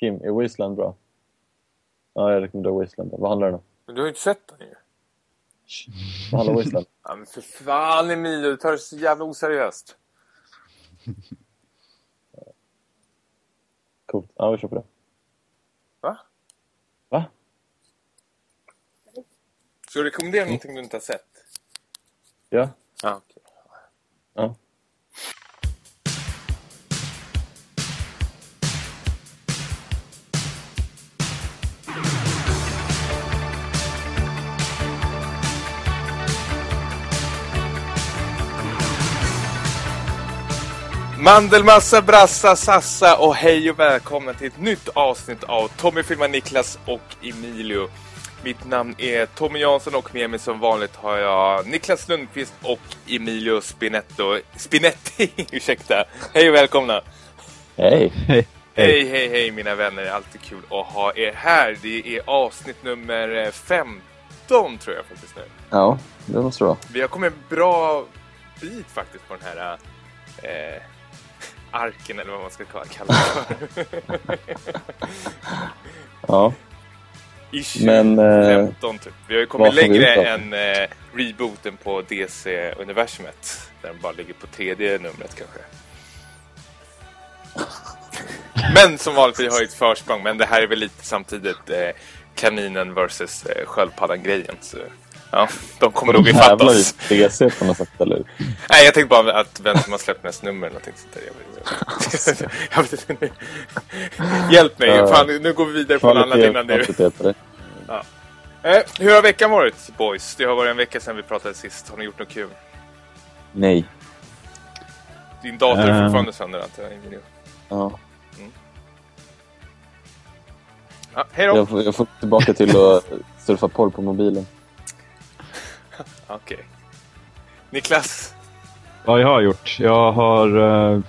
Kim, är Wasteland bra? Ja, jag rekommenderar Wasteland. Vad handlar den om? Men du har ju inte sett den ju. Vad handlar Wasteland Ja, men för fan Emilio, du tar det så jävla oseriöst. Coolt. Ja, vi kör på det. Va? Va? Ska du rekommendera någonting du inte har sett? Ja. Ja, okej. ja. Mandelmassa, brassa, sassa och hej och välkomna till ett nytt avsnitt av Tommy filmar Niklas och Emilio. Mitt namn är Tommy Jansson och med mig som vanligt har jag Niklas Lundqvist och Emilio Spinetto. Spinetti, ursäkta. Hej och välkomna. Hej! Hej. Hej, hej, hej mina vänner. Alltid kul att ha er här. Det är avsnitt nummer 15 tror jag faktiskt nu. Ja, det måste det vara. Vi har kommit en bra bit faktiskt på den här eh, arken eller vad man ska kalla det för. Ja. Issue Men, eh, 15 typ. Vi har ju kommit längre än eh, rebooten på DC-universumet. Där den bara ligger på tredje numret kanske. men som vanligt, vi har ju ett försprång. Men det här är väl lite samtidigt eh, kaninen versus eh, sköldpaddan-grejen. Så ja, de kommer nog Tävlar ifatt oss. DC på något sätt, eller? Nej, jag tänkte bara att vem som har släppt mest nummer eller någonting sånt där. Jag jag vet inte. Hjälp mig, Ja. fan, nu går vi vidare på annan Kvalitet, innan du. det. Eh, hur har veckan varit, boys? Det har varit en vecka sedan vi pratade sist. Har ni gjort något kul? Nej. Din dator är Eh. fortfarande sönder, antar jag. Ja. Ja, hej då! Jag, får, jag får tillbaka till att surfa porr på mobilen. Okej. Niklas? Vad jag har gjort? Jag har... Uh,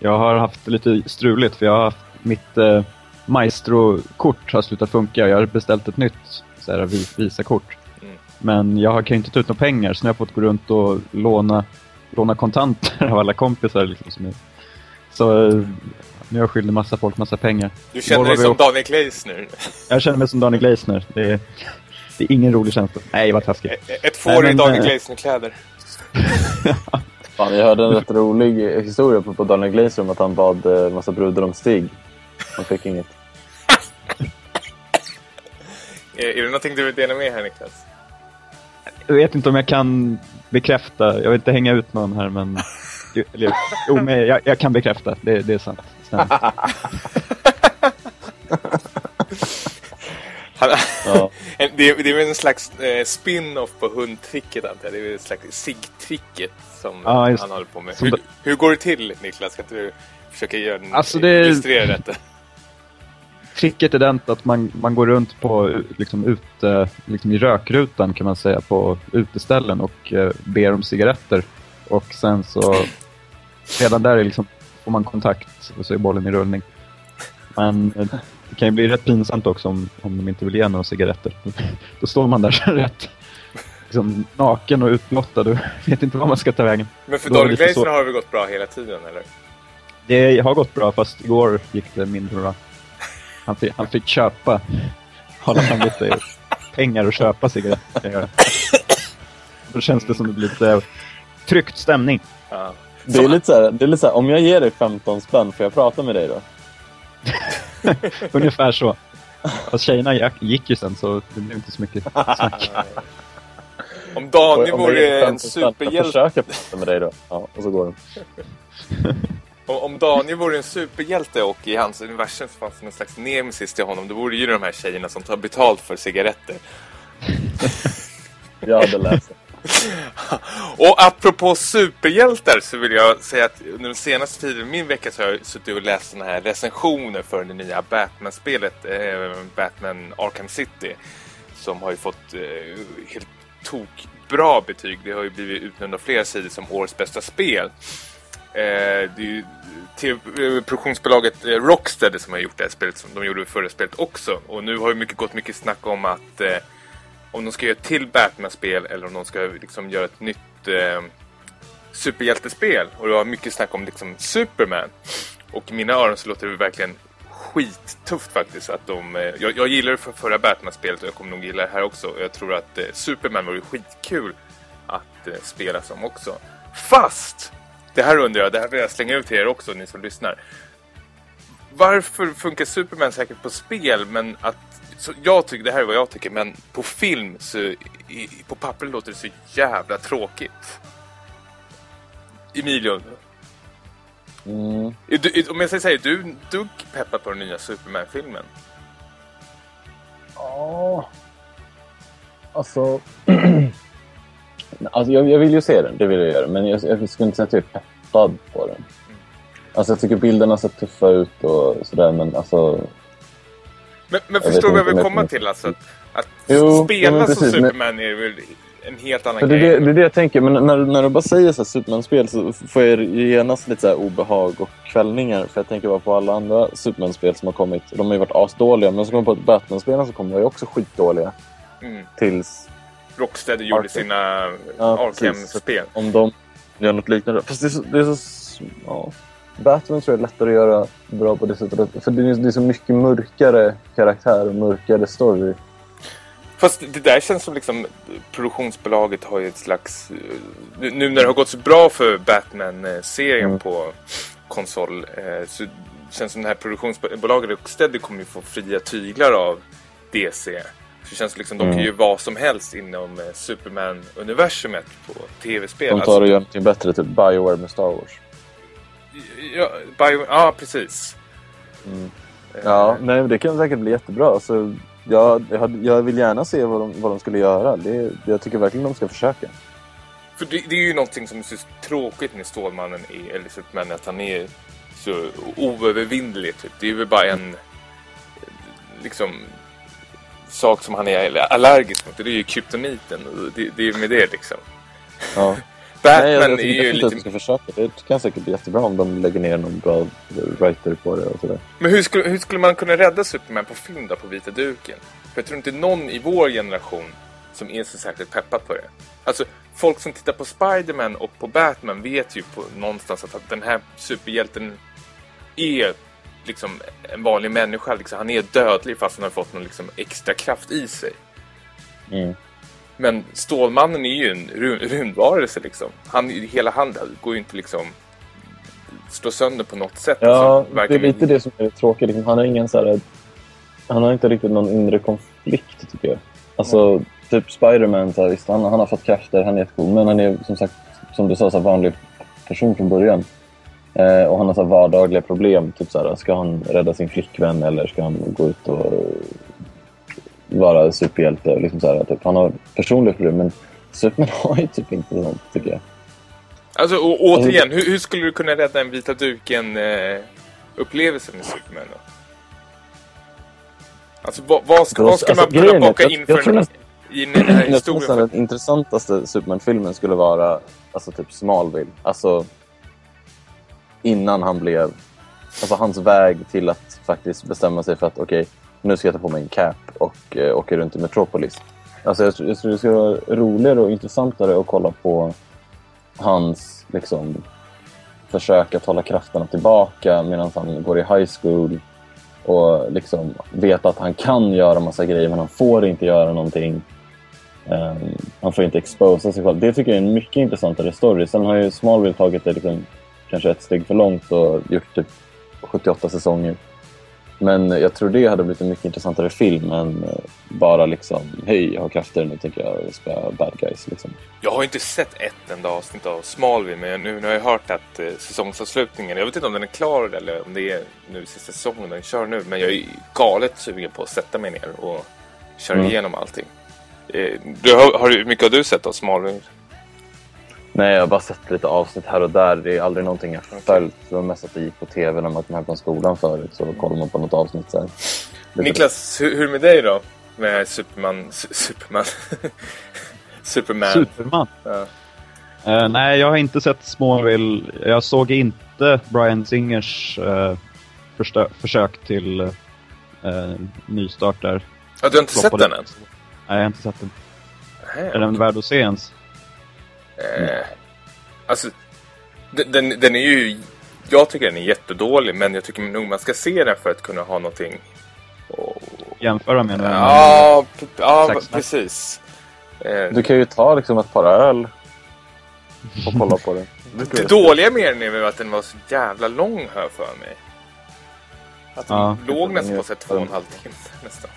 jag har haft lite struligt för jag har haft mitt uh, Maestro-kort har slutat funka. Jag har beställt ett nytt så här, Visa-kort. Mm. Men jag har- kan ju inte ta ut några pengar så nu har jag fått gå runt och låna, låna kontanter av alla kompisar. Liksom, som är. Så eh, nu är jag skyldig massa folk massa pengar. Du känner dig som Daniel Gleisner. Jag känner mig som Daniel Gleisner. Det är, det är ingen rolig känsla. Nej, vad taskigt. Ett får i Daniel Gleisner-kläder. Fan, jag hörde en rätt rolig historia på, på Daniel Glazer om att han bad eh, massa brudar om stig. Han fick inget. Är, är det någonting du vill dela med här, Niklas? Jag vet inte om jag kan bekräfta. Jag vill inte hänga ut någon här, men... Eller, jo, men jag, jag kan bekräfta. Det, det är sant. Stämmer. Han, Ja. En- det, är, det är väl en slags eh, spin-off på hundtricket antar jag. Det är väl ett slags sig-tricket som just- han håller på med. Hur, det- hur går det till Niklas? Ska inte du försöka göra en, Alltså, det- illustrera detta? Tricket är den att man, man går runt på, liksom, ute, liksom i rökrutan kan man säga på uteställen och eh, ber om cigaretter. Och sen så, redan där är liksom, får man kontakt och så är bollen i rullning. Men eh, det kan ju bli rätt pinsamt också om, om de inte vill ge några cigaretter. Då står man där så rätt liksom, naken och utblottad och vet inte vad man ska ta vägen. Men för så. har det gått bra hela tiden, eller? Det har gått bra fast igår gick det mindre bra. Han fick, han fick köpa, hålla fram lite pengar och köpa cigaretter. Då känns det som det blir lite tryckt stämning. Ja. Det är lite så här, det är lite så här, om jag ger dig 15 spänn, får jag prata med dig då? Ungefär så. Fast tjejerna gick- ju sen så det blev inte så mycket snack. Om Daniel vore en 15 spänn, får jag superhjälte försöka med dig då? Ja, och så går de. om, Daniel vore en superhjälte och i hans universum fanns någon slags nemesis till honom, då vore ju de här tjejerna som tar betalt för cigaretter. Jag hade läst det. Och apropå superhjältar så vill jag säga att under den senaste tiden, min vecka, så har jag suttit och läst såna här recensioner för det nya Batman-spelet, eh, Batman Arkham City. Som har ju fått eh, helt tok bra betyg. Det har ju blivit utnämnt av flera sidor som årets bästa spel. Eh, det är ju TV eh, produktionsbolaget eh, Rocksteady som har gjort det här spelet som de gjorde förra spelet också. Och nu har ju mycket gått mycket snack om att eh, om de ska göra ett till Batman-spel eller om de ska liksom göra ett nytt eh, superhjältespel. Och det var mycket snack om liksom Superman. Och i mina öron så låter det verkligen skittufft faktiskt. Att de, eh, jag, jag gillar det för förra Batman-spelet och jag kommer nog gilla det här också. Jag tror att eh, Superman vore skitkul att eh, spela som också. Fast! Det här undrar jag, det här vill jag slänga ut till er också, ni som lyssnar. Varför funkar Superman säkert på spel, men att... Så jag tycker, det här är vad jag tycker, men på film så... I, på papper låter det så jävla tråkigt. Emilio, Mm. är du, är, om jag säger så här, är du dugg peppad på den nya Superman-filmen? Ja. Alltså... alltså jag, jag vill ju se den, det vill jag göra. Men jag, jag skulle inte säga att jag är peppad på den. Alltså jag tycker bilderna ser tuffa ut och sådär, men alltså... Men, men förstår du vad jag vill om komma till? Alltså, att, att Jo, spela men som precis, men- Superman är väl en helt annan det, är grej. det, det är det jag tänker, men när, när du bara säger så Superman-spel så får jag genast lite så obehag och kvällningar. För jag tänker bara på alla andra Superman-spel som har kommit. De har ju varit asdåliga, men så kommer jag på att Batman-spelen som kommer var ju också skitdåliga. Mm. Tills Rocksteady gjorde Arkham. sina Ja, precis. Arkham-spel. om de gör något liknande. Fast det är så... Det är så ja. Batman tror jag är lättare att göra bra på det sättet. För det är, det är så mycket mörkare karaktär och mörkare story. Fast det där känns som liksom produktionsbolaget har ju ett slags... eh, Nu när det har gått så bra för Batman-serien Mm. på konsol eh, så känns som det här produktionsbolaget Rocksteady kommer ju få fria tyglar av DC. Så det känns liksom, de kan Mm. ju vad som helst inom eh, Superman-universumet på tv-spel. De tar och gör någonting bättre, typ Bioware med Star Wars. Ja, Bio, ja, precis. Mm. Ja, nej, det kan säkert bli jättebra. Alltså, jag, jag, vill gärna se vad de, vad de skulle göra. Det, jag tycker verkligen de ska försöka. För det, det är ju någonting som är så tråkigt med Stålmannen i, eller Superman, att han är så oövervinnelig. Typ. Det är väl bara en liksom sak som han är allergisk mot. Det är ju kryptoniten. Det, det är med det liksom. Ja. Batman nej, jag, jag är ju definitivt att lite... ska försöka. Det kan säkert bli jättebra om de lägger ner någon bra writer på det och sådär. Men hur skulle, hur skulle man kunna rädda Superman på film då, på vita duken? För jag tror inte någon i vår generation som är så särskilt peppad på det. Alltså, folk som tittar på Spider-Man och på Batman vet ju på någonstans att den här superhjälten är liksom en vanlig människa. Liksom. Han är dödlig fast han har fått någon liksom extra kraft i sig. Mm. Men Stålmannen är ju en rymd, rymdvarelse liksom. Han, hela han går ju inte liksom slå sönder på något sätt. Ja, Alltså, det är lite det som är tråkigt. Liksom, Han har ingen så här, Han har inte riktigt någon inre konflikt, tycker jag. Alltså, typ Spiderman, så här, visst, han, han har fått krafter, han är jättecool. Men han är som sagt, som du sa, så här, vanlig person från början. Eh, och han har så vardagliga problem. Typ så här, ska han rädda sin flickvän eller ska han gå ut och vara superhjälte? Liksom så här, typ. Han har personliga problem, men Superman har ju typ inte sånt, tycker jag. Alltså, och, återigen, hur, hur skulle du kunna rädda en vita duken-upplevelse med Superman då? Alltså, vad, vad, ska, vad ska Alltså, man kunna baka in för nästan- i den här Jag tror historien? nästan den intressantaste Superman-filmen skulle vara alltså typ Smallville. Alltså innan han blev... Alltså hans väg till att faktiskt bestämma sig för att okej, nu ska jag ta på mig en cap och eh, åka runt i Metropolis. Alltså jag, tror- jag tror det skulle vara roligare och intressantare att kolla på hans liksom försök att hålla krafterna tillbaka medan han går i high school och liksom vet att han kan göra massa grejer men han får inte göra någonting. Um, han får inte exposa sig själv. Det tycker jag är en mycket intressantare story. Sen har ju Smallville tagit det liksom, kanske ett steg för långt och gjort typ 78 säsonger. Men jag tror det hade blivit en mycket intressantare film än eh, bara liksom hej, jag har krafter, nu tänker jag spela bad guys. Liksom. jag har inte sett ett enda avsnitt av Smallville, men nu, nu har jag hört att eh, säsongsavslutningen, jag vet inte om den är klar eller om det är nu sista säsongen den kör nu, men jag är galet sugen på att sätta mig ner och köra Mm. igenom allting. Eh, du, har, har, mycket har du sett av Smallville? Nej, jag har bara sett lite avsnitt här och där. Det är aldrig någonting jag följt. Det var mest att det gick på tv när man kom hem från skolan förut. Så kollar man på något avsnitt sen. Niklas, hur, hur med dig då? Med Superman... Su- Superman... Superman. Superman. Ja. Eh, nej, jag har inte sett Smallville. Jag såg inte Brian Singers förstö- försök till eh, nystart där. Ja, du har inte sett Floppade. den än? Nej, jag har inte sett den. Nej, Är den värd att se ens? Eh, alltså, den, den, den är ju jag tycker den är jättedålig, men jag tycker nog man ska se den för att kunna ha någonting. Och... Jämföra med den. Ja, ja precis. Eh, Du kan ju ta liksom ett par öl och kolla på det. Det dåliga med den är väl att den var så jävla lång här för mig. Att den Ja. låg nästan på så här två och en halv timme nästan.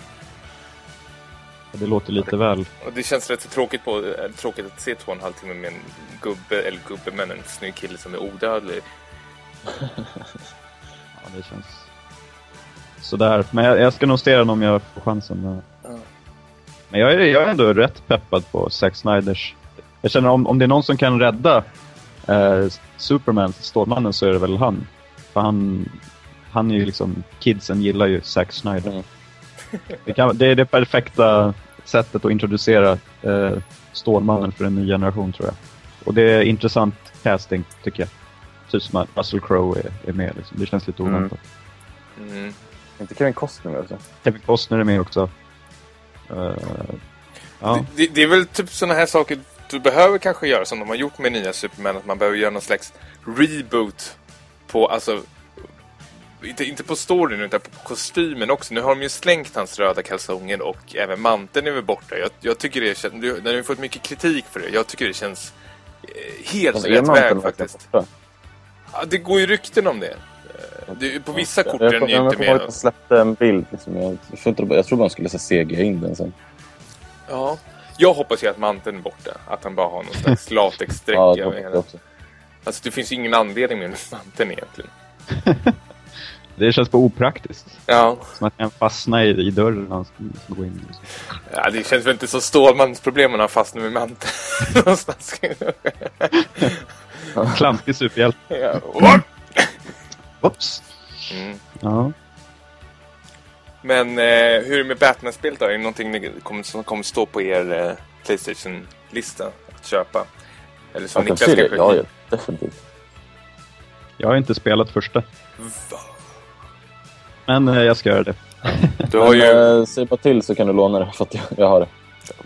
Det låter lite väl. Och det känns rätt tråkigt, på, äh, tråkigt att se två och en halv timme med en gubbe, eller gubbe men en snygg kille som är odödlig. Ja, det känns sådär. Men jag, jag ska nog se den om jag får chansen. Men, Ja. men jag, är, jag är ändå rätt peppad på Zack Snyders. Jag känner om, om det är någon som kan rädda eh, Superman, Stålmannen, så är det väl han. För han, han är ju liksom, kidsen gillar ju Zack Snyder. Mm. Det, kan, det är det perfekta sättet att introducera eh, Stålmannen för en ny generation tror jag. Och det är intressant casting tycker jag. Typ som att Russell Crowe är, är med. Liksom. Det känns lite Mm. oväntat. Mm. Inte Kevin Costner också. Kevin Costner är med också. Eh, ja. Det, det är väl typ sådana här saker du behöver kanske göra som de har gjort med nya Superman. Att man behöver göra någon slags reboot på, alltså inte, inte på storyn utan på kostymen också. Nu har de ju slängt hans röda kalsonger och även manteln är väl borta. Jag, jag tycker det känns, nu har ju fått mycket kritik för det. Jag tycker det känns eh, helt är rätt väg faktiskt. Ja, det går ju rykten om det. Eh, det på vissa kort är jag, den jag, ju jag, inte med. de släppte en bild. Liksom. Jag, jag, tror inte, jag bara de skulle CG in den sen. Ja. Jag hoppas ju att manteln är borta. Att han bara har någon slags latexsträck. Ja, det jag också. Alltså det finns ju ingen anledning med manteln egentligen. Det känns bara opraktiskt. Ja. Som att han fastnar i, i dörren när han ska, gå in. Ja, det känns väl inte så Stålmans problem om han fastnar med manteln. Någonstans. Klantig superhjälte. ja. Oops. mm. Ja. Men eh, hur är det med Batman-spel då? Är det någonting ni kommer, som kommer stå på er eh, Playstation-lista att köpa? Eller som Niklas kanske... Ja, ja, definitivt. Jag har inte spelat första. Va? Men eh, jag ska göra det. Du har ju... Eh, säg bara till så kan du låna det för att jag, jag har det.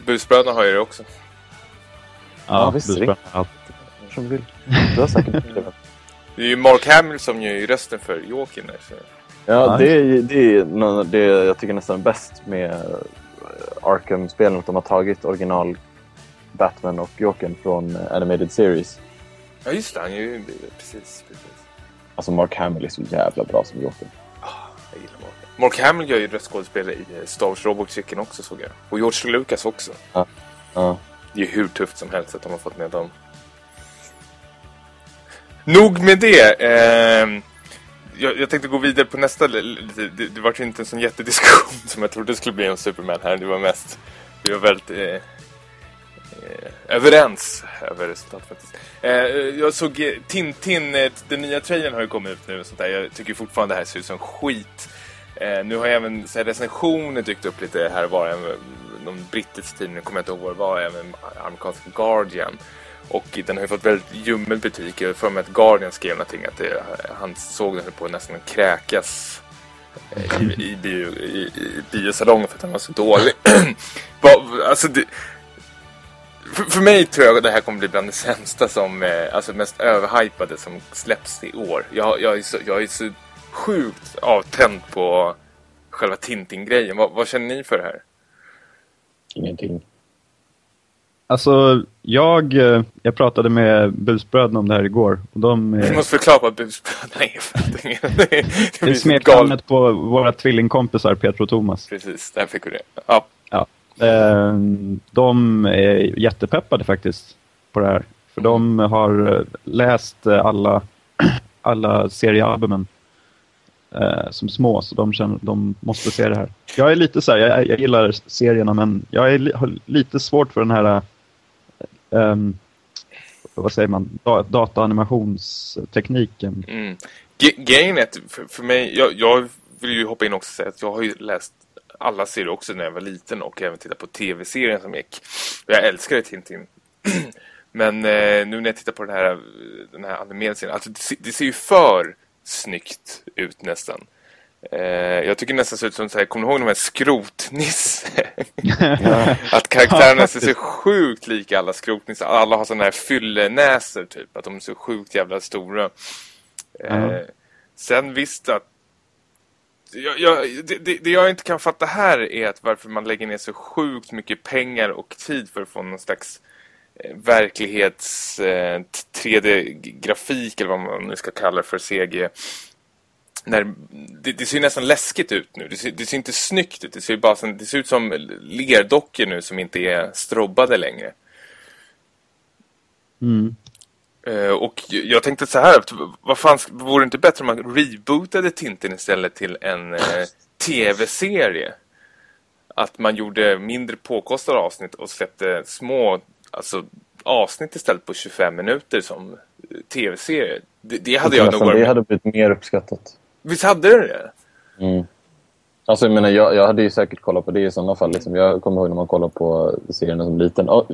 Busbröderna har ju det också. Ja, visst, riktigt. Allt. Som du vill. Du har säkert det. Det är ju Mark Hamill som gör ju rösten för Jokern där. Så. Ja, Ja, det är, det är det jag tycker nästan bäst med eh, Arkham-spelen. Att de har tagit original Batman och Jokern från Animated Series. Ja just det, han är ju... Precis, precis. Alltså Mark Hamill är så jävla bra som Joker. Mark. Hamill gör ju röstskådespelare i eh, Star Wars Robot Chicken också såg jag. Och George Lucas också. Ja. Det är ju hur tufft som helst att de har fått med dem. Nog med det. Ehm, jag, jag tänkte gå vidare på nästa. Det, det, det var ju inte en sån jättediskussion som jag trodde det skulle bli om Superman här. Det var mest... Vi var väldigt eh, eh, överens över resultatet faktiskt. Eh, jag såg eh, Tintin, eh, den nya trailern har ju kommit ut nu och sånt där. Jag tycker fortfarande det här ser ut som skit. Eh, nu har även så här, recensioner dykt upp lite här och var. Även, någon brittisk tidning, jag inte ihåg vad det var, även amerikanska Guardian. Och den har ju fått väldigt ljummen betyg. Jag för mig att Guardian skrev någonting att det, han såg den på att nästan kräkas eh, i, i, bio, i, i biosalongen för att den var så dålig. Alltså det, för, för mig tror jag att det här kommer bli bland det sämsta som, eh, alltså mest överhypade som släpps i år. Jag, jag, är, så, jag är så sjukt avtänd på själva Tintin-grejen. Vad, vad känner ni för det här? Ingenting. Alltså, jag, eh, jag pratade med busbröderna om det här igår. Och de, eh, Du måste förklara vad busbröderna är för någonting. det, är smeknamnet på våra tvillingkompisar Petro och Thomas. Precis, där fick vi det. Ja. Ja. Eh, De är jättepeppade faktiskt på det här. För de har eh, läst alla, alla seriealbumen eh, som små, så de, känner, de måste se det här. Jag är lite så här, jag, jag gillar serierna, men jag är, li- har lite svårt för den här eh, ehm, vad säger man, da, dataanimationstekniken. Mm. Grejen är att för, för mig, jag, jag vill ju hoppa in också och säga att jag har ju läst alla serier också när jag var liten och även tittat på tv-serien som gick. Jag älskar Tintin. Men eh, nu när jag tittar på den här, den här animerade serien, alltså det, ser- det ser ju för snyggt ut nästan. Eh, jag tycker nästan ser ut som så här, kommer du ihåg de här skrotnisse? att karaktärerna ser så sjukt lika alla skrotnissar. Alla har sådana här fyllenäsor typ. Att de är så sjukt jävla stora. Eh, sen visst att jag, jag, det, det, jag inte kan fatta här är att varför man lägger ner så sjukt mycket pengar och tid för att få någon slags verklighets eh, 3D-grafik eller vad man nu ska kalla det för CG. När, det, det ser nästan läskigt ut nu. Det ser, det ser inte snyggt ut. Det ser, bara det ser ut som lerdockor nu som inte är strobbade längre. Mm. Eh, och jag tänkte så här, vad fan, vore det inte bättre om man rebootade Tintin istället till en eh, tv-serie? Att man gjorde mindre påkostade avsnitt och släppte små alltså, avsnitt istället på 25 minuter som eh, tv-serie. Det, det hade jag, jag nog varit Det hade blivit mer uppskattat. Visst hade det det? Mm. Alltså jag menar, jag, jag hade ju säkert kollat på det i sådana fall. Liksom. Jag kommer ihåg när man kollade på serierna som liten. Oh,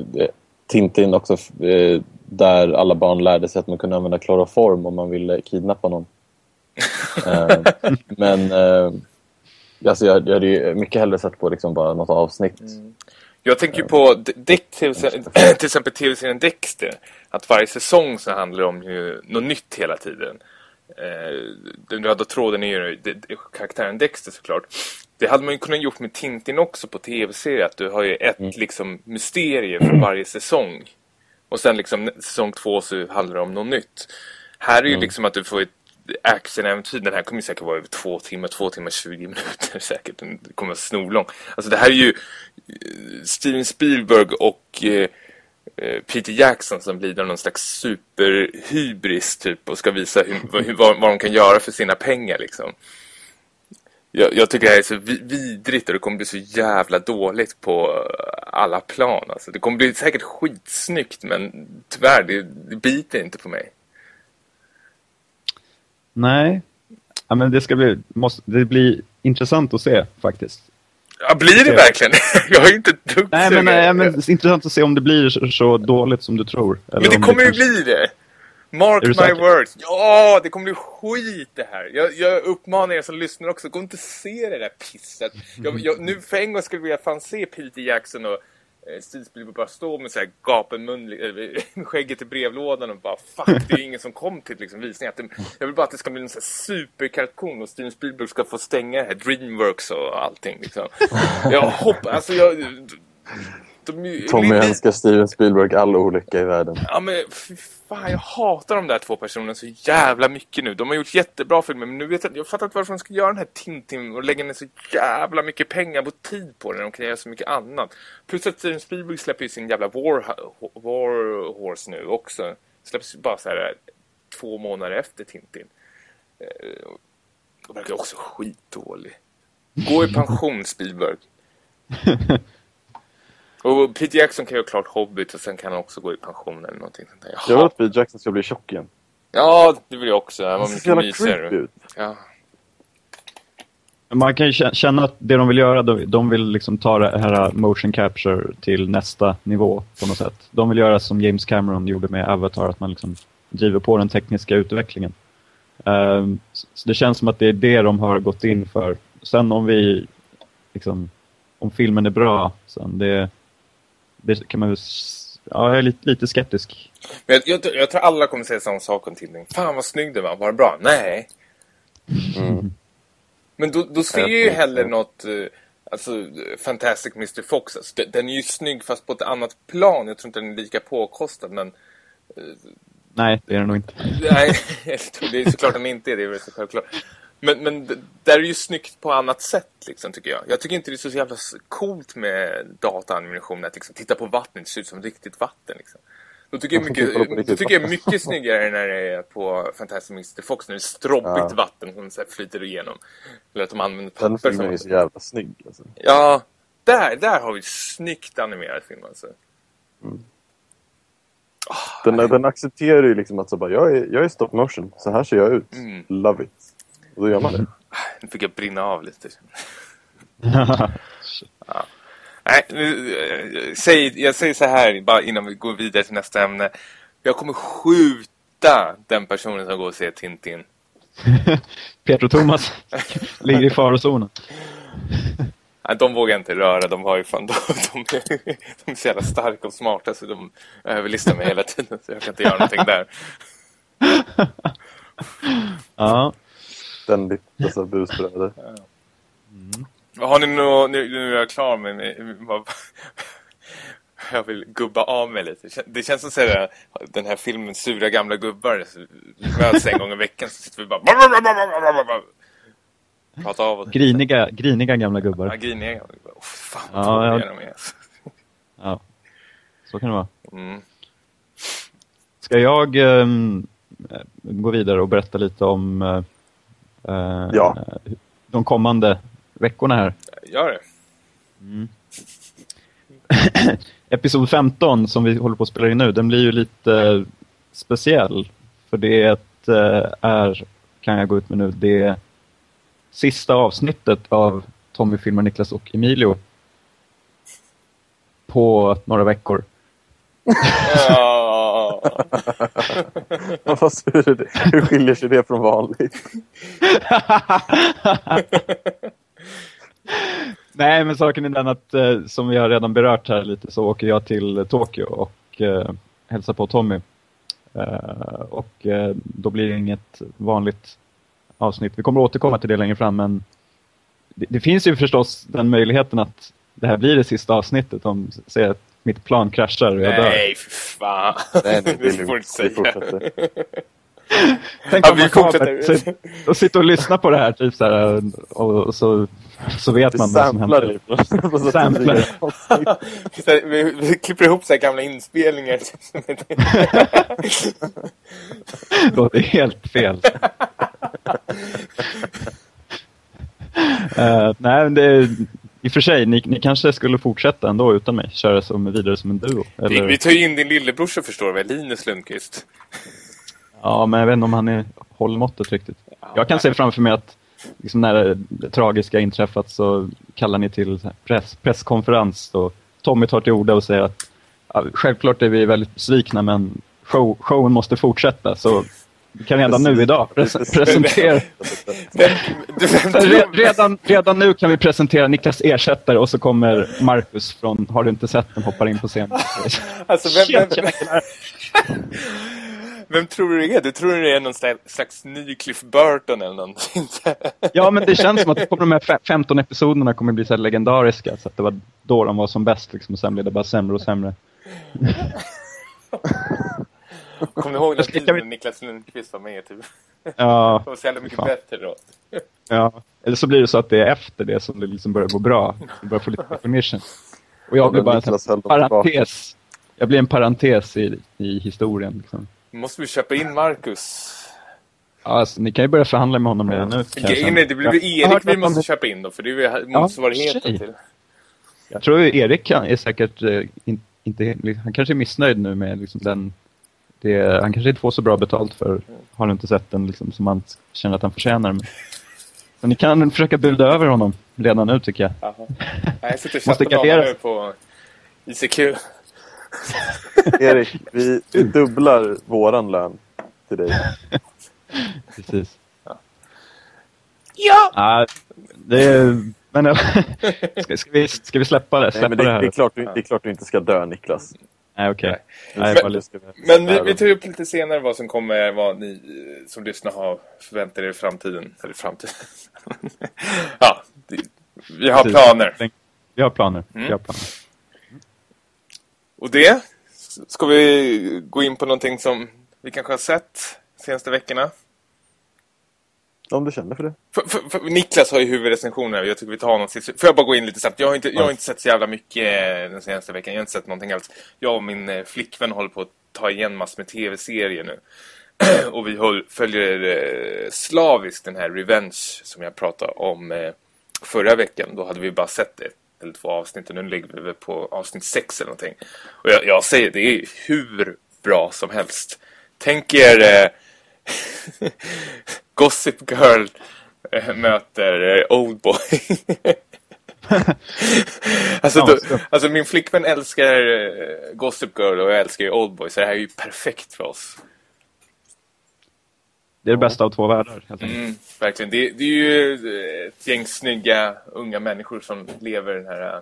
Tintin också, eh, där alla barn lärde sig att man kunde använda kloroform om man ville kidnappa någon. eh, men eh, alltså jag, jag hade ju mycket hellre sett på liksom bara något avsnitt. Mm. Jag tänker ju på Deck, till, till exempel tv-serien Dexter. Att varje säsong så handlar om ju något nytt hela tiden. Eh, den röda tråden är ju karaktären Dexter såklart. Det hade man ju kunnat gjort med Tintin också på tv-serie. Att du har ju ett mm. liksom mysterium för varje säsong. Och sen liksom säsong två så handlar det om något nytt. Här är ju mm. liksom att du får ett actionäventyr. Den här kommer säkert vara över två timmar, två timmar, 20 minuter säkert. Den kommer vara snorlång. Alltså det här är ju Steven Spielberg och eh, eh, Peter Jackson som lider någon slags superhybris typ och ska visa hur, hur, vad, vad de kan göra för sina pengar liksom jag, jag, tycker det här är så vidrigt och det kommer bli så jävla dåligt på alla plan. Alltså, det kommer bli säkert skitsnyggt men tyvärr, det, det biter inte på mig. Nej, ja, men det ska bli, måste, det blir intressant att se faktiskt. Ja, blir det verkligen? jag har ju inte dugg Nej, men, nej, men det är intressant att se om det blir så, dåligt som du tror. men det kommer det kanske... ju bli det. Mark my säker? words. Ja, det kommer bli skit det här. Jag, jag uppmanar er som lyssnar också, gå inte se det där pisset. Jag, jag, nu för en gång skulle jag fan se Peter Jackson och eh, Steve Spielberg bara stå med så här gapen mun, äh, eh, skägget i brevlådan och bara fuck, det är ingen som kom till liksom, visningen. Jag vill bara att det ska bli en så här superkalkon och Steven Spielberg ska få stänga här, Dreamworks och allting liksom. Jag hoppas, alltså jag de, Tommy älskar Steven Spielberg all olycka i världen. Ja men fan, jag hatar de där två personerna så jävla mycket nu. De har gjort jättebra filmer men nu vet jag, jag fattar inte varför de ska göra den här Tintin och lägga ner så jävla mycket pengar och tid på den. De kan göra så mycket annat. Plus att Steven Spielberg släpper ju sin jävla War, War Horse nu också. Släpps bara så här två månader efter Tintin. Eh, och verkar också skitdålig. Gå i pension Spielberg. Och Peter Jackson kan ju klart Hobbit och sen kan han också gå i pension eller någonting sånt där. Jag vill att Peter Jackson ska bli tjock igen. Ja, det vill jag också. Han var mycket mysigare. Ja. Man kan ju känna att det de vill göra, de vill liksom ta det här motion capture till nästa nivå på något sätt. De vill göra som James Cameron gjorde med Avatar, att man liksom driver på den tekniska utvecklingen. Um, så det känns som att det är det de har gått in för. Sen om vi, liksom, om filmen är bra, sen det, det kan man ju... Ja, jag är lite, lite skeptisk. Men jag, jag, jag, tror alla kommer säga samma sak om Tinding. Fan vad snygg du var, var det bra? Nej. Mm. Men då, då ser jag ju hellre något... Eh, alltså, Fantastic Mr. Fox. Alltså, den är ju snygg fast på ett annat plan. Jag tror inte den är lika påkostad, men... Eh, Nej, det är den nog inte. Nej, det är såklart den inte är det. är så självklart. Men, men där är ju snyggt på annat sätt, liksom, tycker jag. Jag tycker inte det är så jävla coolt med dataanimation att liksom, titta på vattnet, det ser ut som riktigt vatten. Liksom. Då tycker jag, mycket, då tycker jag mycket snyggare när det är på Fantastic Mr. Fox när det är strobbigt ja. vatten som så här flyter igenom. Eller att de använder papper. Den filmen är så jävla snygg. Alltså. Ja, där, där har vi snyggt animerad film alltså. Mm. Oh, den, den accepterar ju liksom att så bara, jag, är, jag är stop motion, så här ser jag ut. Mm. Love it. Och då gör man det. Nu fick jag brinna av lite. ja. Nej, nu, säg, jag säger så här bara innan vi går vidare till nästa ämne. Jag kommer skjuta den personen som går och ser Tintin. Peter och Thomas ligger i farozonen. Nej, de vågar inte röra. De har ju fan, de, de, de är så jävla starka och smarta så de överlistar mig hela tiden. Så jag kan inte göra någonting där. Ja. Ständigt dessa busbröder. Vad Har ni nå nu, nu är jag klar med mig. Jag vill gubba av mig lite. Det kän- Det känns som här, den här filmen Sura gamla gubbar. Vi möts en gång i veckan så sitter vi bara... Prata av oss. Griniga, griniga gamla Ja, gubbar. griniga gamla gubbar. Oh, fan Ja, ja. de är. alltså. Ja. Så kan det vara. Mm. Ska jag ehm, gå vidare och berätta lite om eh, Ja. de kommande veckorna här? Gör det. Episod 15 som vi håller på att spela in nu, den blir ju lite eh, speciell. För det eh, är, kan jag gå ut med nu, det sista avsnittet av Tommy filmar Niklas och Emilio. På några veckor. Ja. Vad är det? Hur skiljer sig det från vanligt? Nej, men saken är den att eh, som vi har redan berört här lite så åker jag till Tokyo och eh, hälsar på Tommy. Eh, och eh, då blir det inget vanligt avsnitt. Vi kommer att återkomma till det längre fram, men det, det finns ju förstås den möjligheten att det här blir det sista avsnittet om säg att mitt plan kraschar och jag dör. Nej, för fan. Nej, det det är får inte säga. Tänk Ja, om vi man kommer och sitter och lyssnar på det här typ så här, och, och så, så vet Vi man vad som händer. det. Samplar. det här, vi, vi klipper ihop så här gamla inspelningar. Det låter helt fel. Eh, nej, men det är, i och för sig, ni, ni kanske skulle fortsätta ändå utan mig. Köra som, vidare som en duo. vi, Eller, vi tar ju in din lillebrorsa förstår du väl, Linus Lundqvist. Ja, men jag vet inte om han är, håller måttet riktigt. Jag kan se framför mig att liksom när det tragiska inträffat så kallar ni till press, presskonferens och Tommy tar till orda och säger att ja, självklart är vi väldigt besvikna men show, showen måste fortsätta så vi kan redan nu idag pres- presentera Vem, vem redan, redan nu kan vi presentera Niklas ersättare och så kommer Marcus från Har du inte sett den hoppar in på scenen. alltså, vem, vem, vem, vem tror du det är? Du tror det är någon slags, ny Cliff Burton eller någonting? Ja, men det känns som att de här fe- 15 episoderna kommer bli så legendariska. Så att det var då de var som bäst liksom, och sen blev det bara sämre och sämre. Kommer ni ihåg den tiden kan vi- Niklas Lundqvist var med? Typ? Ja, Det var så jävla mycket Fan. bättre då. ja. Eller så blir det så att det är efter det som det liksom börjar gå bra. Det börjar få lite recognition. Och jag blir bara en Niklas parentes. Jag blir en parentes i, i historien. Liksom. Måste vi köpa in Marcus. Ja, alltså, ni kan ju börja förhandla med honom redan nu. Grejen är, det blir Erik vi måste köpa in då, för det är ju Ja, motsvarigheten tjej. till... Jag tror Erik kan, är säkert eh, in, inte, han kanske är missnöjd nu med liksom den, det, han kanske inte får så bra betalt för, har inte sett den liksom, som han känner att han förtjänar. Men, men ni kan försöka buda över honom redan nu tycker jag. Nej, jag sitter och Måste nu på ICQ. Erik, vi, vi dubblar våran lön till dig. Precis. Ja! Ja, det är, men ska, ska, vi, ska vi släppa det? Nej, Släppa men det, det det, är klart, du- det är klart du inte ska dö, Niklas. Nej, okej. Nej. Nej, Men- Men vi, vi tar upp lite senare vad som kommer, vad ni eh, som lyssnar har förväntar er i framtiden. Eller framtiden. ja, det, vi har Precis. planer. Vi har planer. Mm. Vi har planer. Och det, ska vi gå in på någonting som vi kanske har sett de senaste veckorna? Om du känner för det. För, för, för Niklas har ju huvudrecensionen här. Jag tycker vi tar något sist. Får jag bara gå in lite snabbt? Jag har inte, jag har inte sett så jävla mycket eh, den senaste veckan. Jag har inte sett någonting alls. Jag och min eh, flickvän håller på att ta igen massor med tv-serier nu. och vi håll, följer eh, slaviskt den här Revenge som jag pratade om förra veckan. Då hade vi bara sett ett eller två avsnitt och nu ligger vi på avsnitt sex eller någonting. Och jag, jag säger, det är hur bra som helst. Tänk er Gossip Girl eh, möter eh, Oldboy. alltså, då, så. alltså min flickvän älskar eh, Gossip Girl och jag älskar Oldboy så det här är ju perfekt för oss. Det är det bästa av två världar. Helt. Mm, verkligen. Det, det är ju ett gäng snygga unga människor som lever i den här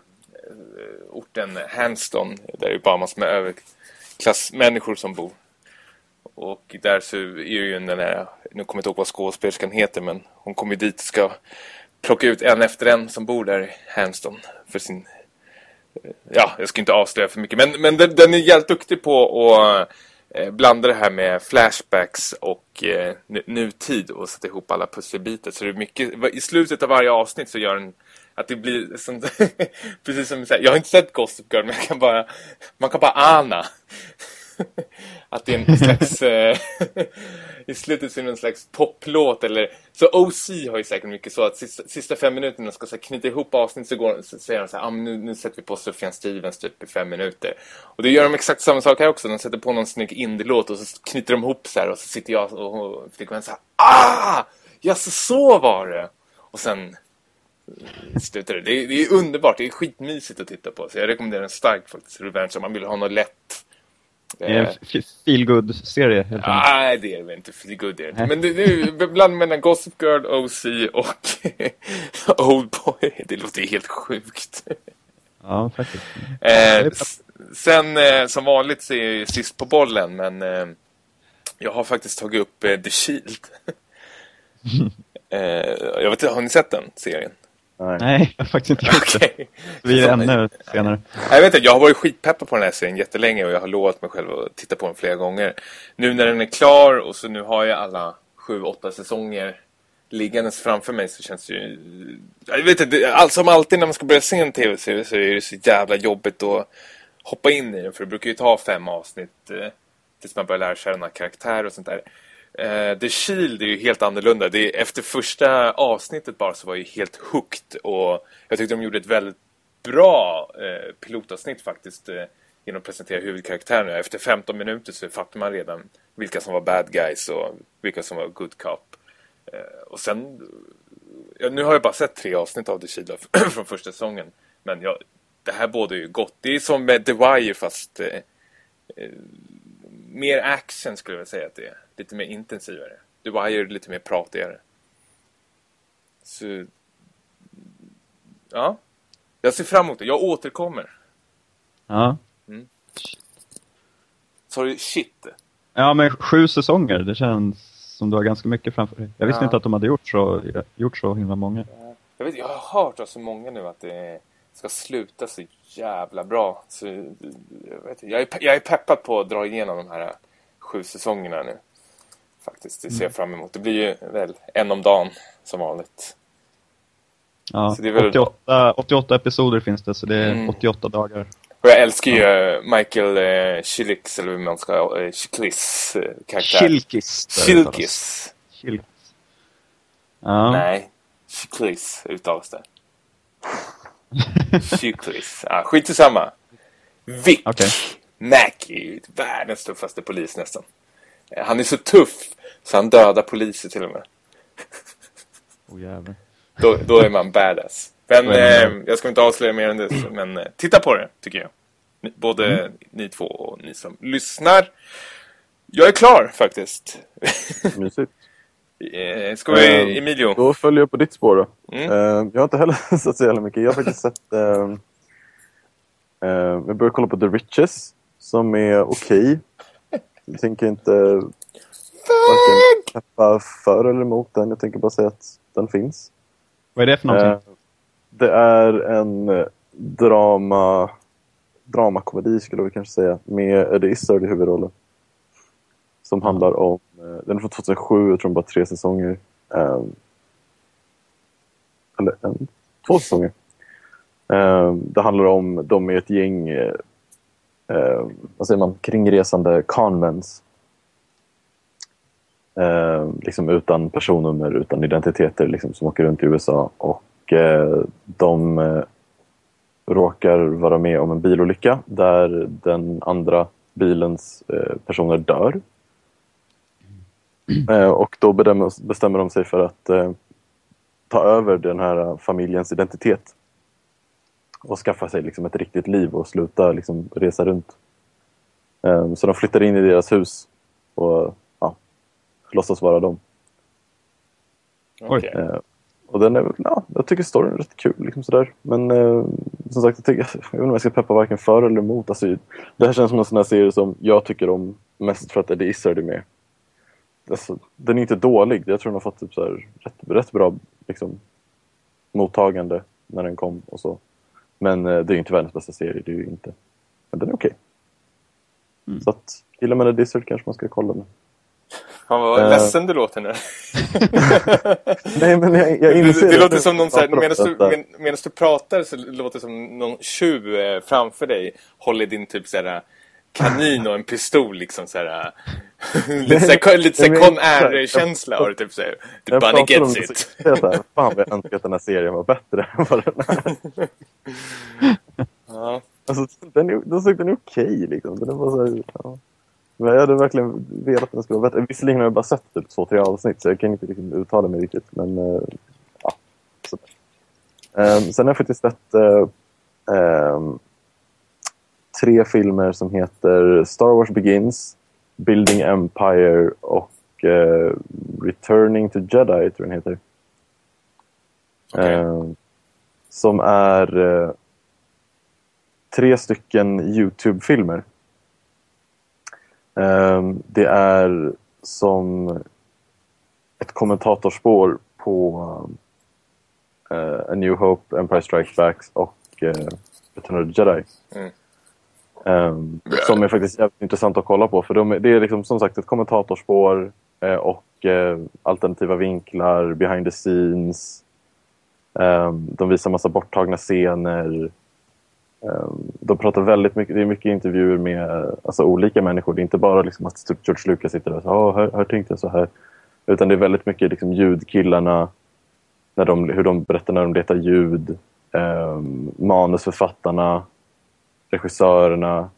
orten Hanston. Där det är bara massor med överklassmänniskor som bor. Och där så är ju den här, nu kommer jag inte ihåg vad skådespelerskan heter men hon kommer dit och ska plocka ut en efter en som bor där i Hanston för sin eh, ja, jag ska inte avslöja för mycket. Men, men den, den är jävligt duktig på att eh, blanda det här med flashbacks och eh, nutid och sätta ihop alla pusselbitar. Så det är mycket, i slutet av varje avsnitt så gör den att det blir som, precis som jag har inte sett Gossip Girl men jag kan bara, man kan bara ana att det är en slags eh, i slutet så är det en slags poplåt eller så OC har ju säkert mycket så att sista, sista fem minuterna ska så här, knyta ihop avsnitt så, går, så säger de så här, ah, nu, nu sätter vi på Sufjan Stevens typ i fem minuter och det gör de exakt samma sak här också de sätter på någon snygg indie-låt och så knyter de ihop så här och så sitter jag och, och flickvännen så här ah! Ja, så, så var det! Och sen eh, slutar det. Det är, det är underbart, det är skitmysigt att titta på så jag rekommenderar den starkt faktiskt Revenge om man vill ha något lätt en feel good serie Nej, det är det väl inte. Feel good är det Men det, är bland mellan Gossip Girl, OC och Oldboy. Det låter helt sjukt. Ja, faktiskt. Eh, sen, eh, som vanligt så är jag sist på bollen, men eh, jag har faktiskt tagit upp eh, The Shield. Eh, jag vet inte, har ni sett den serien? Nej. Nej, jag har faktiskt inte gjort okay. det. Vi är ännu senare. Jag vet inte, jag har varit skitpeppad på den här serien jättelänge och jag har lovat mig själv att titta på den flera gånger. Nu när den är klar och så nu har jag alla sju, åtta säsonger liggandes framför mig så känns det ju... Jag vet inte, allt som alltid när man ska börja se en tv-serie så är det så jävla jobbigt att hoppa in i den. För det brukar ju ta fem avsnitt eh, tills man börjar lära känna karaktär och sånt där. Uh, The Shield är ju helt annorlunda. Det är, efter första avsnittet bara så var jag helt hooked. Och jag tyckte de gjorde ett väldigt bra uh, pilotavsnitt faktiskt. Uh, genom att presentera huvudkaraktärerna. Efter 15 minuter så fattar man redan vilka som var bad guys och vilka som var good cop. och sen... Ja, nu har jag bara sett tre avsnitt av The Shield från första säsongen. Men jag, det här båda är ju gott. Det är som med The Wire fast mer action skulle jag säga att det är. Lite mer intensivare. The Wire lite mer pratigare. Så... Ja. Jag ser fram emot det. Jag återkommer. Ja. Mm. Sorry, shit. Ja, men sju säsonger. Det känns som du har ganska mycket framför dig. Jag visste ja. inte att de hade gjort så, gjort så himla många. Jag, vet, jag har hört av så många nu att det ska sluta så jävla bra. Så, jag, vet, jag, är, jag är peppad på att dra igenom de här sju säsongerna nu. Faktiskt, det ser jag mm. fram emot. Det blir ju väl en om dagen som vanligt. Ja, väl... 88, 88 episoder finns det, så det är mm. 88 dagar. Och jag älskar ju ja. Eh, Michael eh, Chilix, eller hur man ska eh, Chiklis eh, karaktär. Chilkis. Chilkis. Chilkis. Ja. Nej, Chiklis uttalas det. Chiklis. Ja, skit i samma. Vic. Okay. Mac är ju världens tuffaste polis nästan. Eh, han är så tuff så han dödar poliser till och med. Oh, jävlar. Då, då är man badass. Men eh, jag ska inte avslöja mer än det. Men eh, titta på det, tycker jag. Både mm. ni två och ni som lyssnar. Jag är klar faktiskt. Mysigt. Eh, ska vi, uh, Emilio? Då följer jag på ditt spår då. Mm. Uh, jag har inte heller sett så jävla mycket. Jag har faktiskt sett... Jag började kolla på The Riches. Som är okej. Okay. Jag tänker inte varken peppa för eller emot den. Jag tänker bara säga att den finns. Vad är det för någonting? Eh, det är en eh, drama dramakomedi skulle vi kanske säga. Med Eddie Izzard i huvudrollen. Som handlar om... Eh, den är från 2007, jag tror bara tre säsonger. Um, eller en, två säsonger. Um, det handlar om de är ett gäng eh, vad säger man, kringresande conmens. Eh, liksom utan personnummer, utan identiteter liksom, som åker runt i USA. Och eh, de eh, råkar vara med om en bilolycka där den andra bilens eh, personer dör. Eh, och då bestämmer, bestämmer de sig för att eh, ta över den här familjens identitet och skaffa sig liksom ett riktigt liv och sluta liksom resa runt. Um, så de flyttar in i deras hus och ja, låtsas vara dem. Okay. Uh, och den är, ja, jag tycker storyn är rätt kul. Liksom sådär. Men uh, som sagt, jag, tycker, jag vet inte om jag ska peppa varken för eller emot. Alltså, det här känns som en sån här serie som jag tycker om mest för att Eddie Izzard är med. Alltså, den är inte dålig. Jag tror den har fått typ så här, rätt, rätt bra liksom, mottagande när den kom och så. Men eh, det är ju inte världens bästa serie, det är ju inte. Men den är okej. Mm. Så att, gillar man Eddie Izzard kanske man ska kolla med. Fan vad Eh. ledsen du låter nu. Nej, men jag, jag Det, inser det att låter som någon så här, medan, du, men, medan du pratar så låter det som någon tjuv eh, framför dig håller din typ så här kanin och en pistol liksom så här. lite så här, lite så här Nej, men- Con Air-känsla har du typ så här. The Jag bunny gets it. så- jag säger så här, Fan vad jag önskar att den här serien var bättre än vad den är. Ja. Alltså, den de såg den är okej liksom. Den är bara så här, ja. Men jag hade verkligen velat att den skulle vara bättre. Visserligen har jag bara sett typ två, tre avsnitt så jag kan inte liksom uttala mig riktigt. Men eh, ja. Så. Um, sen har jag faktiskt sett eh, ehm, tre filmer som heter Star Wars Begins, Building Empire och eh, Returning to Jedi tror jag den heter. Okej. Ehm, som är eh, tre stycken Youtube-filmer. Ehm, det är som ett kommentatorspår på eh, A New Hope, Empire Strikes Back och uh, Return of the Jedi. Mm. Ehm, som är faktiskt jävligt intressant att kolla på. För de det är liksom som sagt ett kommentatorspår eh, och eh, alternativa vinklar, behind the scenes. Ehm, de visar massa borttagna scener. Ehm, de pratar väldigt mycket, det är mycket intervjuer med alltså, olika människor. Det är inte bara liksom att George Lucas sitter där och säger oh, här, här tänkte jag så här. Utan det är väldigt mycket liksom, ljudkillarna, när de, hur de berättar när de letar ljud. Um, manusförfattarna, regissörerna.